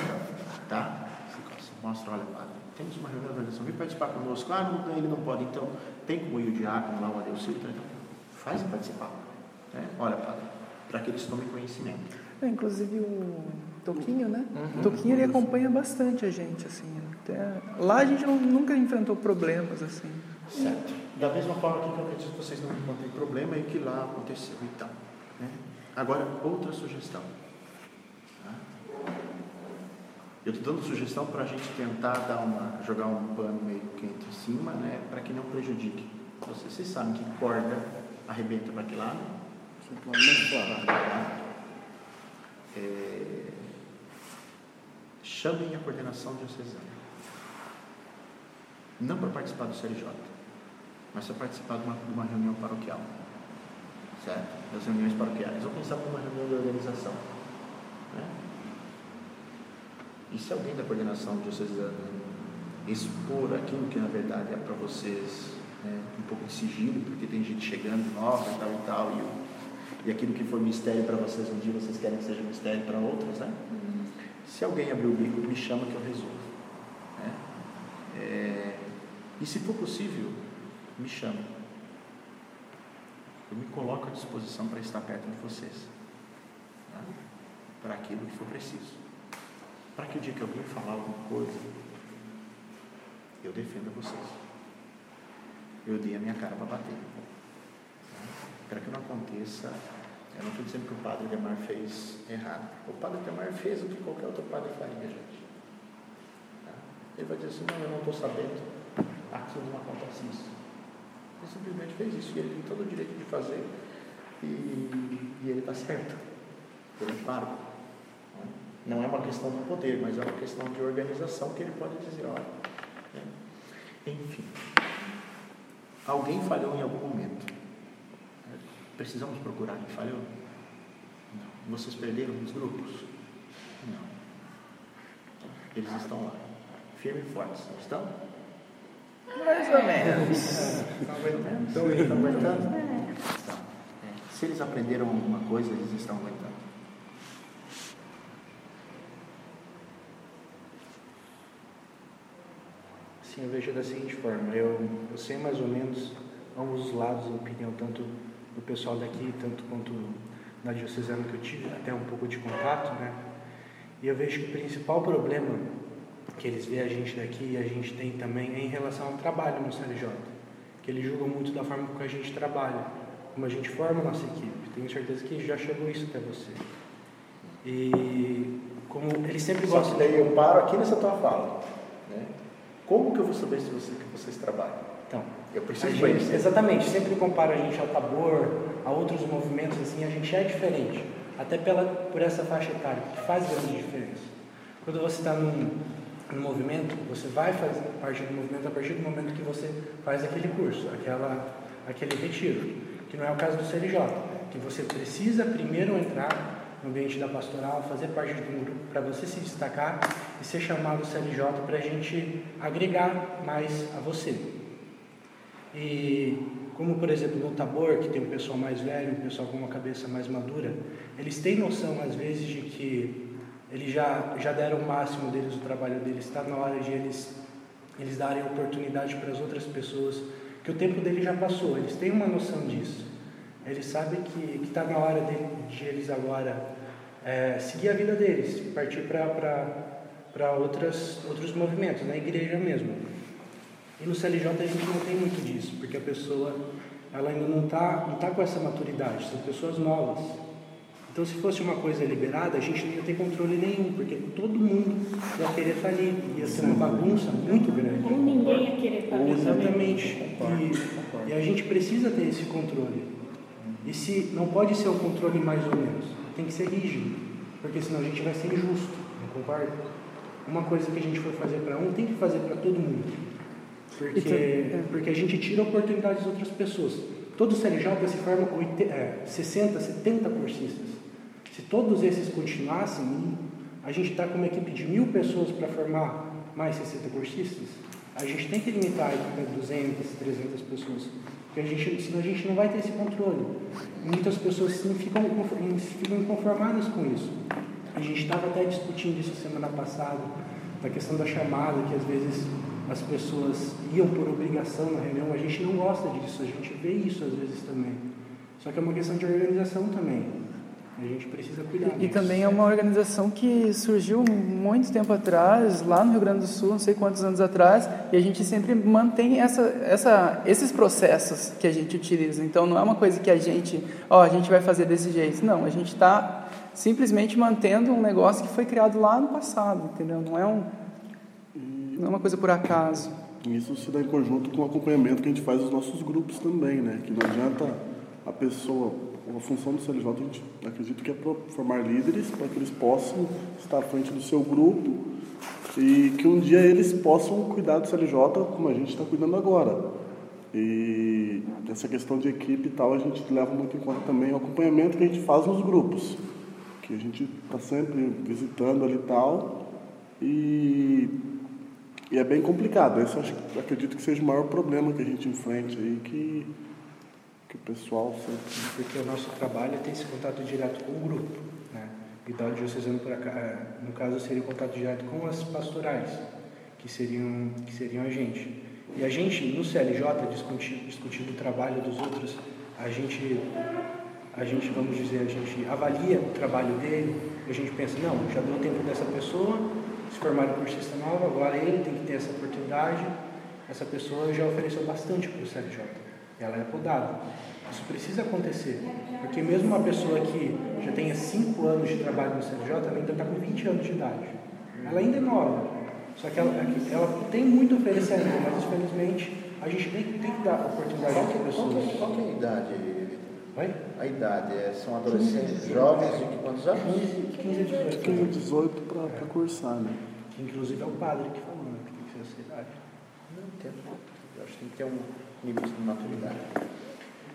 [SPEAKER 1] tá? Se coça. Mostra, olha, padre, temos uma reunião da organização, vem participar conosco. Ah, não, ele não pode, então tem como ir o diácono lá, o Adeucildo, então faz participar. Né? Olha, padre, para que eles tomem conhecimento.
[SPEAKER 6] É, inclusive o Toquinho, né?
[SPEAKER 1] Uhum.
[SPEAKER 6] O Toquinho ele acompanha bastante a gente, assim. Até... Lá a gente não- nunca enfrentou problemas, assim.
[SPEAKER 1] Certo. Da mesma forma que eu acredito que vocês não, têm problema e que lá aconteceu então. Né? Agora, outra sugestão. Eu estou dando sugestão para a gente tentar dar uma, jogar um pano meio quente em cima, né, para que não prejudique. Vocês, vocês sabem que corda arrebenta para que lado? Tá? É, chamem a coordenação diocesana. Não para participar do CLJ, mas para participar de uma, de uma reunião paroquial. Certo? Das reuniões paroquiais. Ou quem sabe uma reunião de organização. Né? E se alguém da coordenação diocesana expor aquilo que na verdade é para vocês né, um pouco de sigilo, porque tem gente chegando nova e tal e tal, e, e aquilo que foi mistério para vocês um dia vocês querem que seja mistério para outros, né? Se alguém abrir o bico, me chama que eu resolvo. né? É, e se for possível, me chama. Eu me coloco à disposição para estar perto de vocês. tá? Para aquilo que for preciso. Para que o dia que alguém falar alguma coisa, eu defenda vocês. Eu dei a minha cara para bater. Para que não aconteça. Eu não estou dizendo que o padre Demar fez errado. O padre Demar fez o que qualquer outro padre faria, gente. Ele vai dizer assim, não, eu não estou sabendo, aqui não acontece isso. Ele simplesmente fez isso e ele tem todo o direito de fazer e, e ele está certo. Ele paro. Não é uma questão de poder, mas é uma questão de organização que ele pode dizer, olha. né? Enfim. Alguém falhou em algum momento. Precisamos procurar quem falhou? Não. Vocês perderam os grupos? Não. Eles estão lá, firmes e fortes, não estão?
[SPEAKER 6] Mais ou menos.
[SPEAKER 1] Estão aguentando? Estão aguentando? Estão. Se eles aprenderam alguma coisa, eles estão aguentando.
[SPEAKER 4] Sim, eu vejo da seguinte forma, eu, eu sei mais ou menos ambos os lados da opinião, tanto do pessoal daqui, tanto quanto na diocesana que eu tive até um pouco de contato, né? E eu vejo que o principal problema que eles veem a gente daqui e a gente tem também é em relação ao trabalho no CLJ, que eles julgam muito da forma como a gente trabalha, como a gente forma a nossa equipe. Tenho certeza que já chegou isso até você. E como eles sempre
[SPEAKER 1] Só
[SPEAKER 4] gostam
[SPEAKER 1] que daí eu paro aqui nessa tua fala. Né? Como que eu vou saber se você, que vocês trabalham?
[SPEAKER 4] Então,
[SPEAKER 1] Eu preciso
[SPEAKER 4] gente-
[SPEAKER 1] conhecer.
[SPEAKER 4] exatamente, sempre compara a gente ao Tabor, a outros movimentos assim, a gente é diferente, até pela, por essa faixa etária, que faz grande diferença. Quando você está num, num movimento, você vai fazer parte do movimento a partir do momento que você faz aquele curso, aquela, aquele retiro, que não é o caso do CLJ, que você precisa primeiro entrar no ambiente da pastoral, fazer parte de um grupo para você se destacar e ser chamado CLJ para a gente agregar mais a você. E como por exemplo no Tabor, que tem um pessoal mais velho, um pessoal com uma cabeça mais madura, eles têm noção às vezes de que eles já, já deram o máximo deles, o trabalho deles, está na hora de eles, eles darem oportunidade para as outras pessoas, que o tempo deles já passou, eles têm uma noção disso. Eles sabem que está na hora de, de eles agora é, seguir a vida deles, partir para outros movimentos, na igreja mesmo. E no CLJ a gente não tem muito disso, porque a pessoa ela ainda não está não tá com essa maturidade, são pessoas novas. Então, se fosse uma coisa liberada, a gente não ia ter controle nenhum, porque todo mundo ia querer estar ali, ia ser uma bagunça muito grande.
[SPEAKER 2] Ou ninguém ia querer estar ali.
[SPEAKER 4] Exatamente. E, e a gente precisa ter esse controle. E se não pode ser um controle mais ou menos, tem que ser rígido, porque senão a gente vai ser injusto, não concorda? Uma coisa que a gente for fazer para um, tem que fazer para todo mundo. Porque,
[SPEAKER 6] Então,
[SPEAKER 4] porque a gente tira a oportunidade das outras pessoas. Todo CLJ se forma 80, é, 60, 70 cursistas. Se todos esses continuassem, a gente está com uma equipe de mil pessoas para formar mais 60 cursistas, a gente tem que limitar para 200, 300 pessoas. Porque a gente, senão a gente não vai ter esse controle. Muitas pessoas sim, ficam, ficam inconformadas com isso. A gente estava até discutindo isso semana passada, da questão da chamada, que às vezes as pessoas iam por obrigação na reunião. A gente não gosta disso, a gente vê isso às vezes também. Só que é uma questão de organização também. A gente precisa cuidar
[SPEAKER 6] E
[SPEAKER 4] disso.
[SPEAKER 6] também é uma organização que surgiu muito tempo atrás, lá no Rio Grande do Sul, não sei quantos anos atrás, e a gente sempre mantém essa, essa, esses processos que a gente utiliza. Então não é uma coisa que a gente, ó, a gente vai fazer desse jeito. Não, a gente está simplesmente mantendo um negócio que foi criado lá no passado, entendeu? Não é, um, não é uma coisa por acaso.
[SPEAKER 7] Isso se dá em conjunto com o acompanhamento que a gente faz dos nossos grupos também, né? Que não adianta a pessoa, a função do CLJ, a gente acredita que é formar líderes para que eles possam estar à frente do seu grupo e que um dia eles possam cuidar do CLJ como a gente está cuidando agora. E essa questão de equipe e tal, a gente leva muito em conta também o acompanhamento que a gente faz nos grupos, que a gente está sempre visitando ali e tal. E é bem complicado. Esse eu acho, acredito que seja o maior problema que a gente enfrente aí, que, que o pessoal sempre.
[SPEAKER 4] Porque o nosso trabalho ter esse contato direto com o grupo. Né? Da diocesano, por aca- eh, no caso, seria o contato direto com as pastorais, que seriam, que seriam a gente. E a gente, no CLJ, discutindo, discutindo o trabalho dos outros, a gente, a gente, vamos dizer, a gente avalia o trabalho dele, a gente pensa, não, já deu tempo dessa pessoa, se formar em cursista nova, agora ele tem que ter essa oportunidade, essa pessoa já ofereceu bastante para o CLJ, ela é podada. Isso precisa acontecer, porque mesmo uma pessoa que já tenha 5 anos de trabalho no CLJ, ela ainda está com 20 anos de idade. Ela ainda é nova, só que ela, ela tem muito a oferecer ainda, mas infelizmente a gente tem, tem que dar oportunidade para
[SPEAKER 1] que,
[SPEAKER 4] as
[SPEAKER 1] qual,
[SPEAKER 4] pessoas.
[SPEAKER 1] que, qual que é a idade, Vitor?
[SPEAKER 4] Oi?
[SPEAKER 1] A idade é, são adolescentes, jovens de quantos anos?
[SPEAKER 4] 15, 15 a
[SPEAKER 7] 15 a
[SPEAKER 4] 18.
[SPEAKER 7] 18 para cursar, né?
[SPEAKER 4] Que inclusive é o padre que falou, né? Que tem que ser essa idade.
[SPEAKER 1] Não entendo. Eu acho que tem que ter um limite de maturidade.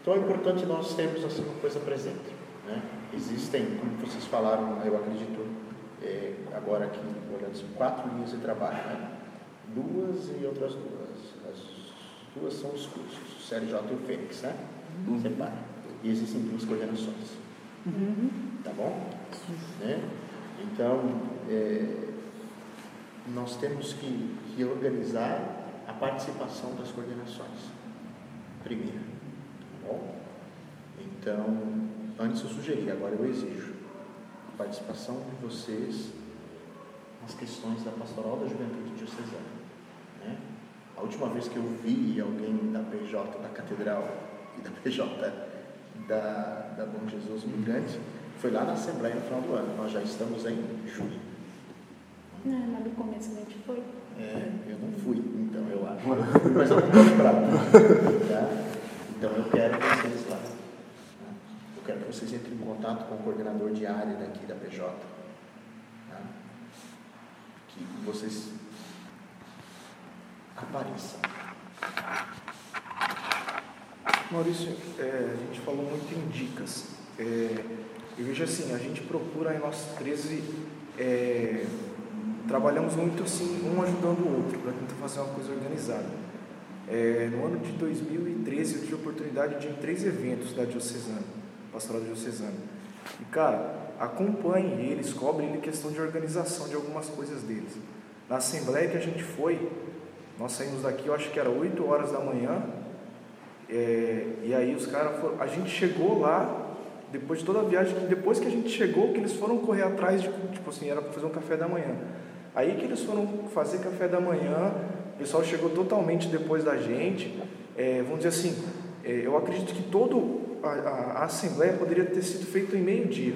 [SPEAKER 1] Então é importante nós termos assim uma coisa presente. Né? Existem, como vocês falaram, eu acredito, é, agora aqui, olhando assim, quatro linhas de trabalho. Né? Duas e outras duas. As duas são os cursos, o CLJ e o Fênix, né? Separa. E existem duas coordenações. Tá bom? Né? Então, é, nós temos que, que organizar a participação das coordenações. Primeiro. Tá bom? Então, antes eu sugeri, agora eu exijo a participação de vocês nas questões da pastoral da juventude diocesana. Né? A última vez que eu vi alguém da PJ, da Catedral e da PJ da, da Bom Jesus Migrante foi lá na Assembleia no final do ano. Nós já estamos em julho.
[SPEAKER 2] Não, no começo a gente foi.
[SPEAKER 1] É, eu não fui, então eu acho. Mas eu não estou lembrado. Tá? Então eu quero vocês lá. tá? Eu quero que vocês entrem em contato com o coordenador de área daqui da PJ. tá? Que vocês apareçam.
[SPEAKER 3] Maurício, é, a gente falou muito em dicas. É, eu vejo assim, a gente procura em nós 13, é, trabalhamos muito assim, um ajudando o outro, para tentar fazer uma coisa organizada. É, no ano de 2013 eu tive a oportunidade de ir em três eventos da Diocesana, Pastoral Diocesana. E cara, acompanhe eles, cobrem ele questão de organização de algumas coisas deles. Na assembleia que a gente foi, nós saímos daqui, eu acho que era 8 horas da manhã, É, e aí os caras foram. A gente chegou lá, depois de toda a viagem, depois que a gente chegou, que eles foram correr atrás de, tipo assim, era para fazer um café da manhã. Aí que eles foram fazer café da manhã, o pessoal chegou totalmente depois da gente. É, vamos dizer assim, é, eu acredito que toda a, a, assembleia poderia ter sido feita em meio dia,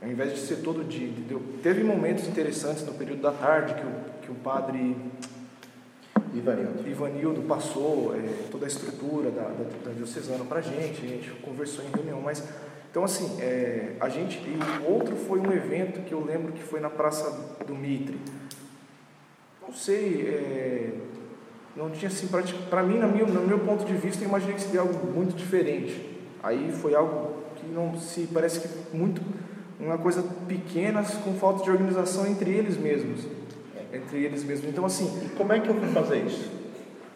[SPEAKER 3] ao invés de ser todo dia, entendeu? Teve momentos interessantes no período da tarde que o, que o padre
[SPEAKER 1] Ivanildo,
[SPEAKER 3] Ivanildo passou é, toda a estrutura da, da, da diocesana para a gente, a gente conversou em reunião, mas então assim, é, a gente e o outro foi um evento que eu lembro que foi na Praça do Mitre. Não sei, é, não tinha assim para mim, na minha, no meu ponto de vista, eu imaginei que seria algo muito diferente. Aí foi algo que não se parece que muito uma coisa pequena com falta de organização entre eles mesmos, entre eles mesmos. Então assim,
[SPEAKER 1] e como é que eu vou fazer isso?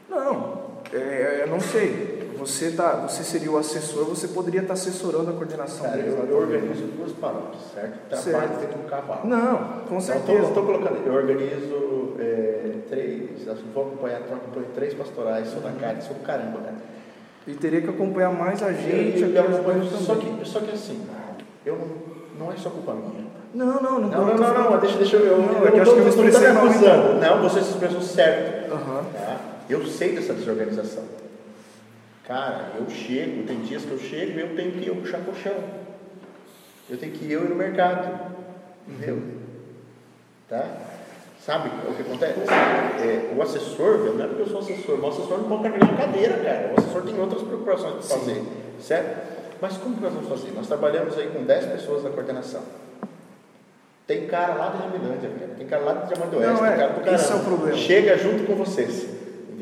[SPEAKER 3] Não, é, eu não sei. Você, tá, você seria o assessor, você poderia estar assessorando a coordenação.
[SPEAKER 1] Eu, eu organizo duas paróquias, certo? Trabalho feito um cavalo.
[SPEAKER 3] Não, com
[SPEAKER 1] Então,
[SPEAKER 3] certeza.
[SPEAKER 1] estou colocando, eu organizo é, três, acho que vou acompanhar, tô acompanhando três pastorais, sou da cara, sou do caramba, cara.
[SPEAKER 3] E teria que acompanhar mais a gente,
[SPEAKER 1] Eu- eu acompanho, só, que, só que assim, eu não, não é só culpa minha.
[SPEAKER 3] Não, não, não.
[SPEAKER 1] Não, não, não, não, deixa, deixa eu. Eu,
[SPEAKER 3] Não,
[SPEAKER 1] eu
[SPEAKER 3] é que
[SPEAKER 1] não
[SPEAKER 3] acho que eu me expressei mal.
[SPEAKER 1] Não, você se expressou certo.
[SPEAKER 3] Aham.
[SPEAKER 1] Tá? Eu sei dessa desorganização. Cara, eu chego, tem dias que eu chego e eu tenho que ir eu puxar colchão. Eu tenho que ir eu ir no mercado. Entendeu? Tá? Sabe o que acontece? É, o assessor, velho, não é porque eu sou assessor, mas o assessor não pode carregar uma cadeira, cara. O assessor tem outras preocupações para fazer. Certo? Mas como que nós vamos fazer? Nós trabalhamos aí com 10 pessoas na coordenação. Tem cara lá de Ramilândia, cara. tem cara lá de Diamante Oeste,
[SPEAKER 3] Não, é,
[SPEAKER 1] tem cara do caramba.
[SPEAKER 3] esse é o problema.
[SPEAKER 1] Chega junto com vocês,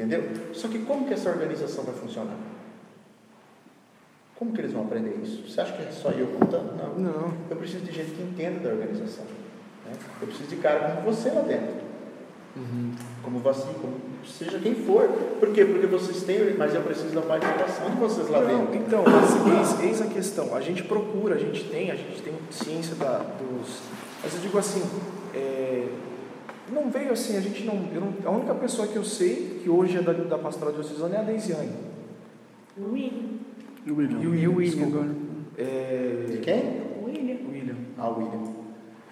[SPEAKER 1] entendeu? Só que como que essa organização vai funcionar? Como que eles vão aprender isso? Você acha que é só eu contando? Não.
[SPEAKER 3] Não.
[SPEAKER 1] Eu preciso de gente que entenda da organização. né? Eu preciso de cara como você lá dentro. Como você, como seja quem for. Por quê? Porque vocês têm, mas eu preciso da participação de vocês lá
[SPEAKER 3] Não,
[SPEAKER 1] dentro.
[SPEAKER 3] então, eis, eis a questão. A gente procura, a gente tem, a gente tem ciência da, dos. Mas eu digo assim, é, não veio assim, a gente não, eu não. A única pessoa que eu sei que hoje é da, da pastoral diocesana é a Deisiane.
[SPEAKER 2] William.
[SPEAKER 7] E o William?
[SPEAKER 3] E o
[SPEAKER 6] E o William
[SPEAKER 3] desculpa.
[SPEAKER 6] agora.
[SPEAKER 1] De
[SPEAKER 3] É,
[SPEAKER 1] quem?
[SPEAKER 2] William.
[SPEAKER 3] William.
[SPEAKER 1] Ah, William.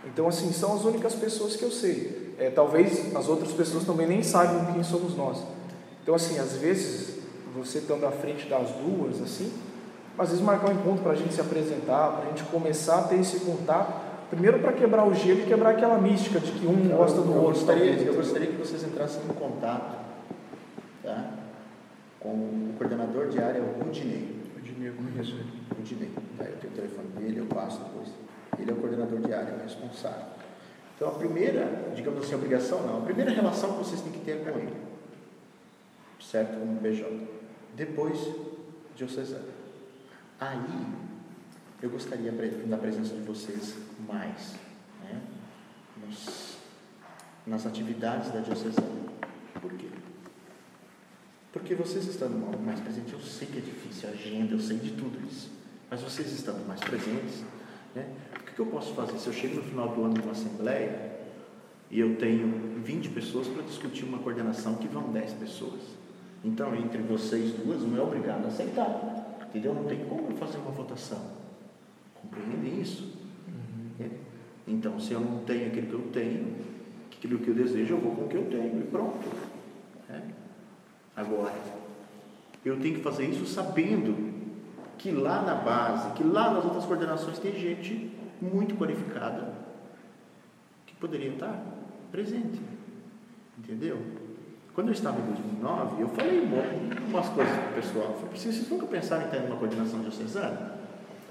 [SPEAKER 3] Então, assim, são as únicas pessoas que eu sei. É, talvez as outras pessoas também nem saibam quem somos nós. Então, assim, às vezes, você estando à frente das duas, assim, às vezes marcar um encontro para a gente se apresentar, para a gente começar a ter esse contato, primeiro para quebrar o gelo e quebrar aquela mística de que um
[SPEAKER 1] Eu-
[SPEAKER 3] gosta do
[SPEAKER 1] eu
[SPEAKER 3] outro.
[SPEAKER 1] Gostaria, eu gostaria que vocês entrassem em contato tá? com o coordenador de área, o Rudinei.
[SPEAKER 3] O Dinheiro, conheço ele.
[SPEAKER 1] Rudinei. Tá? Eu tenho o telefone dele, eu passo depois. Ele é o coordenador de área, o responsável. Então, a primeira, digamos assim, obrigação não, a primeira relação que vocês têm que ter é com ele. Certo? Como PJ. Depois, diocesano. Aí, eu gostaria da presença de vocês mais, né? Nos, nas atividades da diocesana. Por quê? Porque vocês estando mais presentes, eu sei que é difícil, a agenda, eu sei de tudo isso. Mas vocês estando mais presentes, né? o que, que eu posso fazer? Se eu chego no final do ano numa assembleia e eu tenho 20 pessoas para discutir uma coordenação que vão 10 pessoas. Então, entre vocês duas, não é obrigado a aceitar. Entendeu? Não tem como fazer uma votação. Compreendem isso? Então, se eu não tenho aquilo que eu tenho, aquilo que eu desejo, eu vou com o que eu tenho e pronto. É. Agora, eu tenho que fazer isso sabendo que lá na base, que lá nas outras coordenações tem gente muito qualificada que poderia estar presente. Entendeu? Quando eu estava em 2009, eu falei um- umas coisas para o pessoal. Falei, vocês nunca pensaram em estar numa coordenação diocesana?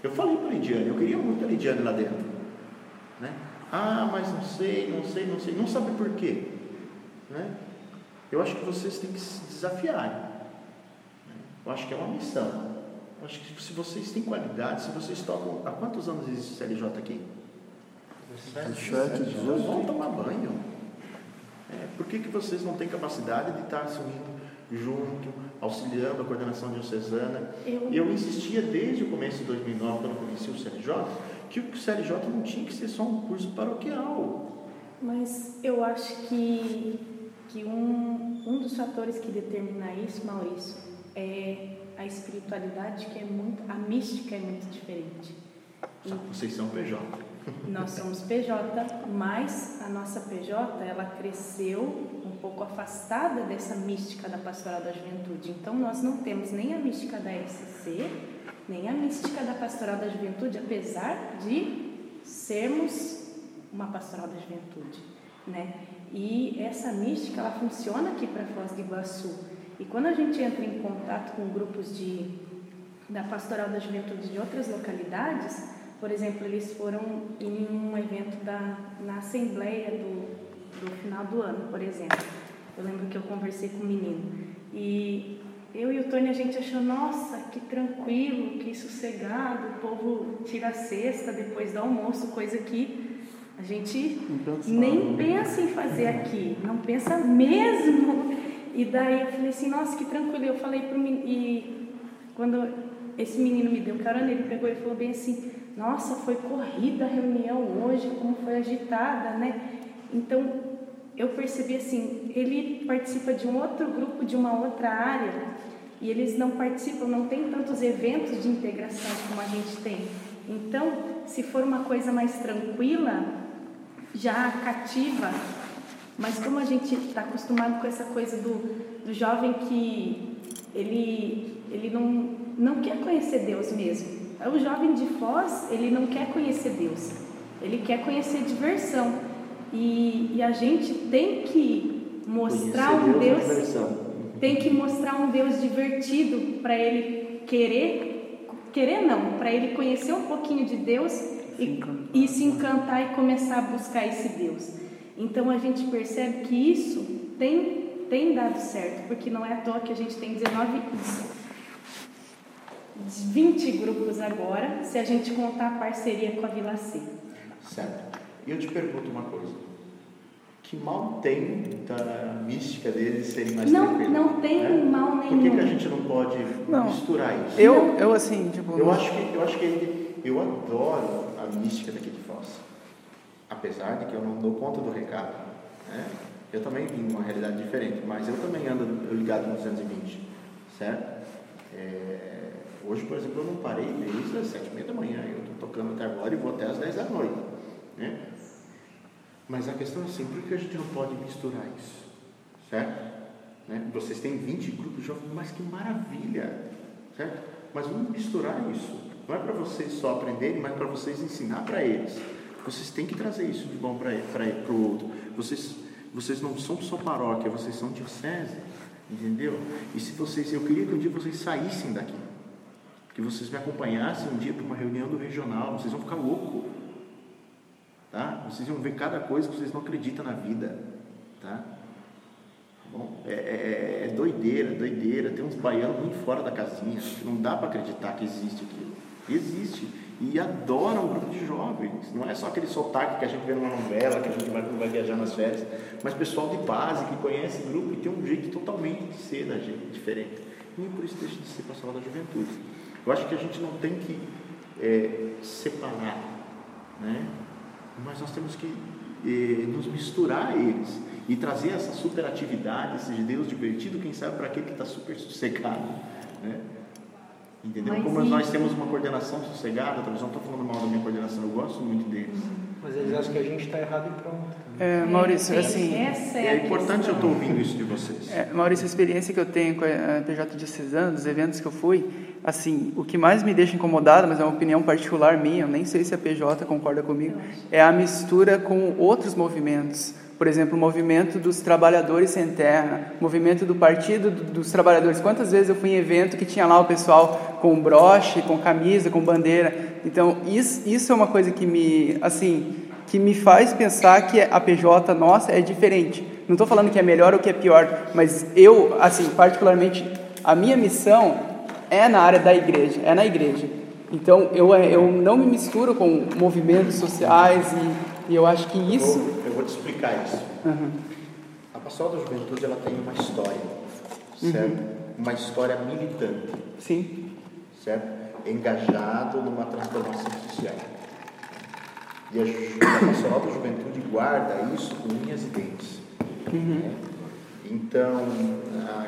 [SPEAKER 1] Eu falei para a Lidiane, eu queria muito a Lidiane lá dentro. Né? Ah, mas não sei, não sei, não sei. Não sabe por quê. Né? Eu acho que vocês têm que se desafiar. né? Eu acho que é uma missão. Eu acho que se vocês têm qualidade, se vocês tocam. Há quantos anos existe o CLJ aqui?
[SPEAKER 7] 17, 18.
[SPEAKER 1] Vão tomar banho. É, por que, que vocês não têm capacidade de estar assumindo junto, auxiliando a coordenação diocesana?
[SPEAKER 2] Eu-
[SPEAKER 1] Eu insistia desde o começo de 2009, quando eu conheci o CLJ, que o CLJ não tinha que ser só um curso paroquial.
[SPEAKER 2] Mas eu acho que, que um, um dos fatores que determina isso, Maurício, é a espiritualidade que é muito, a mística é muito diferente.
[SPEAKER 1] Vocês são PJ.
[SPEAKER 2] Nós somos PJ, mas a nossa PJ ela cresceu um pouco afastada dessa mística da pastoral da juventude. Então nós não temos nem a mística da SC, nem a mística da pastoral da juventude, apesar de sermos uma pastoral da juventude, né? E essa mística ela funciona aqui para Foz do Iguaçu. E quando a gente entra em contato com grupos de da pastoral da juventude de outras localidades, por exemplo, eles foram em um evento da, na assembleia do, do final do ano, por exemplo. Eu lembro que eu conversei com um menino. E eu e o Tony, a gente achou, nossa, que tranquilo, que sossegado, o povo tira a cesta depois do almoço, coisa que a gente nem pensa em fazer aqui, não pensa mesmo. E daí eu falei assim, nossa, que tranquilo. Eu falei para menino, e quando esse menino me deu carona, ele pegou e falou bem assim, nossa, foi corrida a reunião hoje, como foi agitada, né? Então, eu percebi assim, ele participa de um outro grupo, de uma outra área, e eles não participam, não tem tantos eventos de integração como a gente tem. Então, se for uma coisa mais tranquila, já cativa, mas como a gente está acostumado com essa coisa do, do jovem que ele, ele não, não quer conhecer Deus mesmo, o jovem de Foz, ele não quer conhecer Deus, ele quer conhecer diversão. E, e a gente tem que mostrar conhecer um Deus, Deus tem que mostrar um Deus divertido para ele querer, querer não, para ele conhecer um pouquinho de Deus e, e se encantar e começar a buscar esse Deus. Então a gente percebe que isso tem, tem dado certo, porque não é à toa que a gente tem 19 20 grupos agora, se a gente contar a parceria com a Vila C.
[SPEAKER 1] Certo. E eu te pergunto uma coisa. Que mal tem da mística deles serem mais
[SPEAKER 2] Não, tranquilos, não tem né? mal nenhum.
[SPEAKER 1] Por que, que a gente não pode não. misturar isso?
[SPEAKER 6] Eu, eu assim, tipo...
[SPEAKER 1] Eu acho que, eu acho que eu adoro a mística daqui de Foz. Apesar de que eu não dou conta do recado. Né? Eu também vim uma realidade diferente, mas eu também ando ligado nos 220, certo? É, Hoje, por exemplo, eu não parei desde as sete e meia da manhã. Eu estou tocando até agora e vou até as dez da noite. Né? Mas a questão é assim, por que a gente não pode misturar isso? Certo? Né? Vocês têm 20 grupos jovens, mas que maravilha! Certo? Mas vamos misturar isso. Não é para vocês só aprenderem, mas para vocês ensinar para eles. Vocês têm que trazer isso de bom para o outro. Vocês, vocês não são só paróquia, vocês são diocese. Entendeu? E se vocês, eu queria que um dia vocês saíssem daqui que vocês me acompanhassem um dia para uma reunião do regional, vocês vão ficar loucos. Tá? Vocês vão ver cada coisa que vocês não acreditam na vida. Tá? Bom, é, é, é doideira, doideira. Tem uns baianos muito fora da casinha, não dá para acreditar que existe aquilo. Existe. E adoram um grupo de jovens. Não é só aquele sotaque que a gente vê numa novela, que a gente vai, vai viajar nas férias, mas pessoal de base que conhece o grupo e tem um jeito totalmente de ser da gente, diferente. E por isso deixa de ser pastoral da juventude. Eu acho que a gente não tem que é, separar, né? Mas nós temos que é, nos misturar a eles e trazer essa superatividade, esse Deus divertido, quem sabe para aquele que está super sossegado. Né? Entendeu? Mas Como e... nós temos uma coordenação sossegada, talvez não estou falando mal da minha coordenação, eu gosto muito deles.
[SPEAKER 4] Uhum. Mas eles acham que a gente está errado e pronto.
[SPEAKER 6] É, Maurício, é, assim.
[SPEAKER 2] É,
[SPEAKER 1] é importante eu estar ouvindo isso de vocês.
[SPEAKER 6] É, Maurício, a experiência que eu tenho com a PJ de Cesano, dos eventos que eu fui, assim, o que mais me deixa incomodado, mas é uma opinião particular minha, eu nem sei se a PJ concorda comigo, é a mistura com outros movimentos. Por exemplo, o movimento dos trabalhadores sem terra, movimento do Partido dos Trabalhadores. Quantas vezes eu fui em evento que tinha lá o pessoal com broche, com camisa, com bandeira. Então, isso, isso é uma coisa que me, assim, que me faz pensar que a PJ nossa é diferente. Não estou falando que é melhor ou que é pior, mas eu, assim, particularmente, a minha missão é na área da igreja, é na igreja. Então eu, eu não me misturo com movimentos sociais e, e eu acho que isso.
[SPEAKER 1] Eu vou, eu vou te explicar isso. Uhum. A Pastoral da Juventude ela tem uma história, certo? Uhum. Uma história militante.
[SPEAKER 6] Sim.
[SPEAKER 1] Certo? Engajado numa transformação social. E a, a Pastoral da Juventude guarda isso com unhas e dentes. Uhum. Então,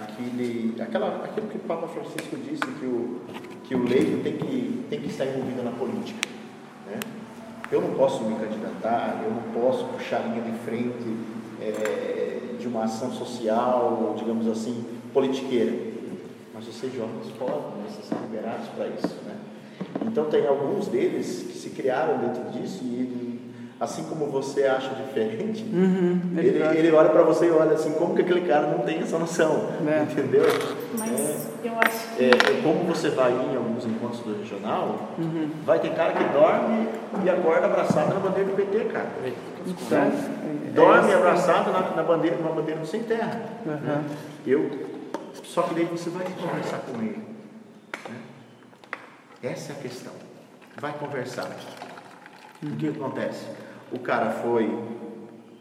[SPEAKER 1] aquele, aquela, aquilo que o Papa Francisco disse, que o, que o leigo tem que, tem que estar envolvido na política. Né? Eu não posso me candidatar, eu não posso puxar linha de frente é, de uma ação social, digamos assim, politiqueira. Mas vocês jovens podem, vocês são liberados para isso. Né? Então, tem alguns deles que se criaram dentro disso e assim como você acha diferente,
[SPEAKER 6] Uhum,
[SPEAKER 1] ele, ele olha para você e olha assim, como que aquele cara não tem essa noção?
[SPEAKER 6] É.
[SPEAKER 1] Entendeu?
[SPEAKER 2] Mas
[SPEAKER 1] É.
[SPEAKER 2] eu acho que.
[SPEAKER 1] É, é como você vai em alguns encontros do regional, vai ter cara que dorme e acorda abraçado na bandeira do PT, cara.
[SPEAKER 6] Então,
[SPEAKER 1] Né? Dorme abraçado na, na bandeira, numa bandeira do sem terra.
[SPEAKER 6] Uhum.
[SPEAKER 1] Eu, só que daí você vai conversar com ele. né? Essa é a questão. Vai conversar. O que acontece? O cara foi,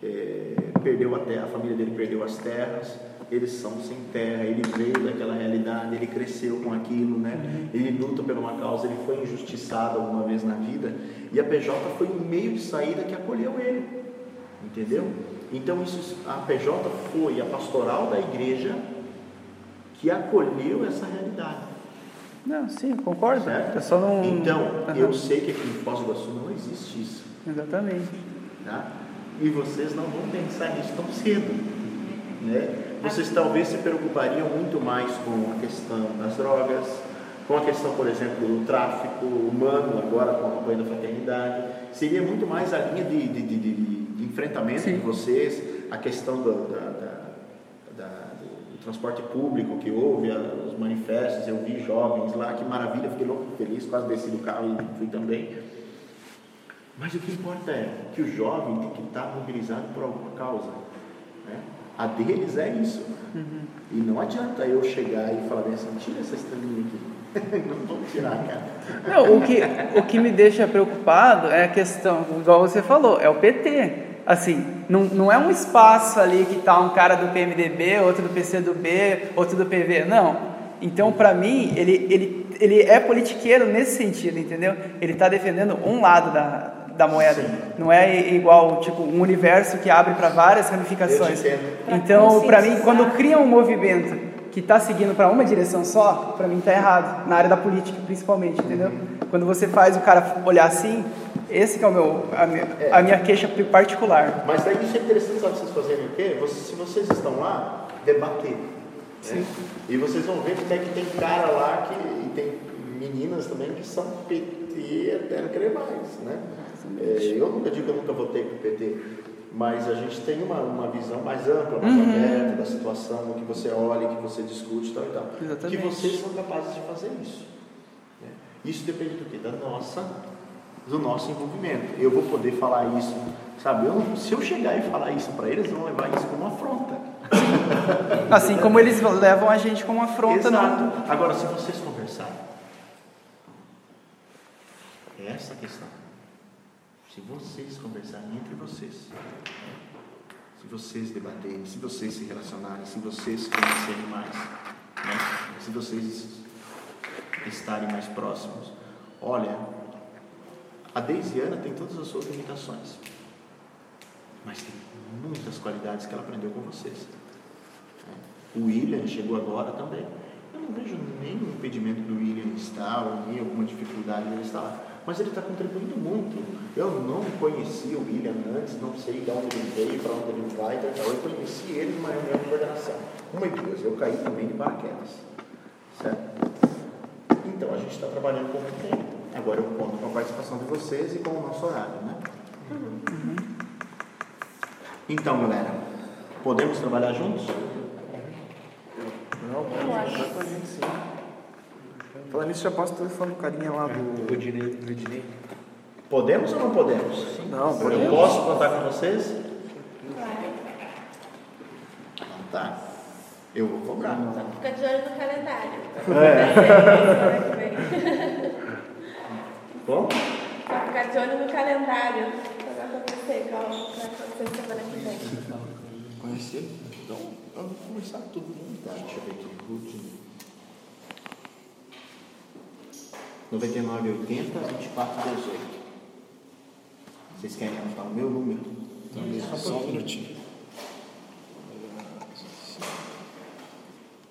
[SPEAKER 1] é, perdeu a terra, a família dele perdeu as terras, eles são sem terra, ele veio daquela realidade, ele cresceu com aquilo, né? Ele luta por uma causa, ele foi injustiçado alguma vez na vida, e a PJ foi o meio de saída que acolheu ele, entendeu? Então isso, a PJ foi a pastoral da igreja que acolheu essa realidade.
[SPEAKER 6] Não, sim, concordo.
[SPEAKER 1] Certo?
[SPEAKER 6] Eu não.
[SPEAKER 1] Então,
[SPEAKER 6] Uhum.
[SPEAKER 1] eu sei que aqui em Foz do Iguaçu não existe isso.
[SPEAKER 6] Exatamente.
[SPEAKER 1] Tá? E vocês não vão pensar nisso tão cedo. Né? Vocês talvez se preocupariam muito mais com a questão das drogas, com a questão, por exemplo, do tráfico humano, agora com a campanha da fraternidade. Seria muito mais a linha de, de, de, de- enfrentamento
[SPEAKER 6] Sim.
[SPEAKER 1] de vocês, a questão do, da- da- da- do transporte público que houve, os manifestos. Eu vi jovens lá, que maravilha, fiquei louco, feliz, quase desci do carro e fui também. Mas o que importa é que o jovem tem que estar mobilizado por alguma causa. né? A deles é isso. E não adianta eu chegar e falar assim, tira essa estrelinha aqui. não vou tirar, cara.
[SPEAKER 6] Não, o que, o que me deixa preocupado é a questão, igual você falou, é o PT. Assim, não, não é um espaço ali que está um cara do PMDB, outro do PCdoB, outro do PV, não. Então, para mim, ele, ele, ele é politiqueiro nesse sentido, entendeu? Ele está defendendo um lado da, da moeda. Não é igual, tipo, um universo que abre para várias ramificações. Então, para mim, quando cria um movimento que está seguindo para uma direção só, para mim está errado, na área da política principalmente, entendeu? Quando você faz o cara olhar assim, esse que é o meu, a minha, a minha queixa particular.
[SPEAKER 1] Mas daí isso é interessante, sabe vocês fazerem o quê? Vocês- se vocês estão lá, debater. Né? E vocês vão ver que até que tem cara lá que, e tem meninas também que são PT até não querer mais. Né? É, eu nunca digo que eu nunca votei pro PT, mas a gente tem uma, uma visão mais ampla, mais aberta da situação, que você olha, que você discute e tal e tal.
[SPEAKER 6] Exatamente.
[SPEAKER 1] Que vocês são capazes de fazer isso. né? Isso depende do quê? Da nossa, do nosso envolvimento. Eu vou poder falar isso, sabe? Eu se eu chegar e falar isso para eles, eles vão levar isso como uma afronta.
[SPEAKER 6] Assim como eles levam a gente como afronta,
[SPEAKER 1] Exato.
[SPEAKER 6] não.
[SPEAKER 1] Agora, se vocês conversarem, é essa a questão. Se vocês conversarem entre vocês, se vocês debaterem, se vocês se relacionarem, se vocês conhecerem mais, né? se vocês estarem mais próximos, olha, a Deisiana tem todas as suas limitações, mas tem muitas qualidades que ela aprendeu com vocês. O William chegou agora também. Eu não vejo nenhum impedimento do William estar, ou nem alguma dificuldade dele estar lá. Mas ele está contribuindo muito. Eu não conhecia o William antes, não sei de onde ele veio, para onde ele vai. Então eu conheci ele numa reunião de coordenação. Uma e duas, eu caí também de paraquedas. Certo? Então a gente está trabalhando com o que tem. Agora eu conto com a participação de vocês e com o nosso horário, né? Então, galera, podemos trabalhar juntos?
[SPEAKER 3] Não, pode. Falando nisso, já posso ter telefone do carinha lá do.
[SPEAKER 4] Rodinei, Rodinei.
[SPEAKER 1] Podemos ou não podemos?
[SPEAKER 3] Não,
[SPEAKER 1] Eu
[SPEAKER 3] podemos.
[SPEAKER 1] posso contar com vocês?
[SPEAKER 5] Claro.
[SPEAKER 1] Tá. Eu vou cobrar.
[SPEAKER 5] Só fica de olho no calendário.
[SPEAKER 1] Como?
[SPEAKER 5] Só ficar de olho no calendário. Não acontecer igual vai acontecer semana que vem.
[SPEAKER 1] Conhecer? Então, eu vou conversar com todo mundo, tá? Deixa eu ver aqui. Ruth. 99, 80, 24, 18. Vocês querem anotar o meu número?
[SPEAKER 7] Só um minutinho.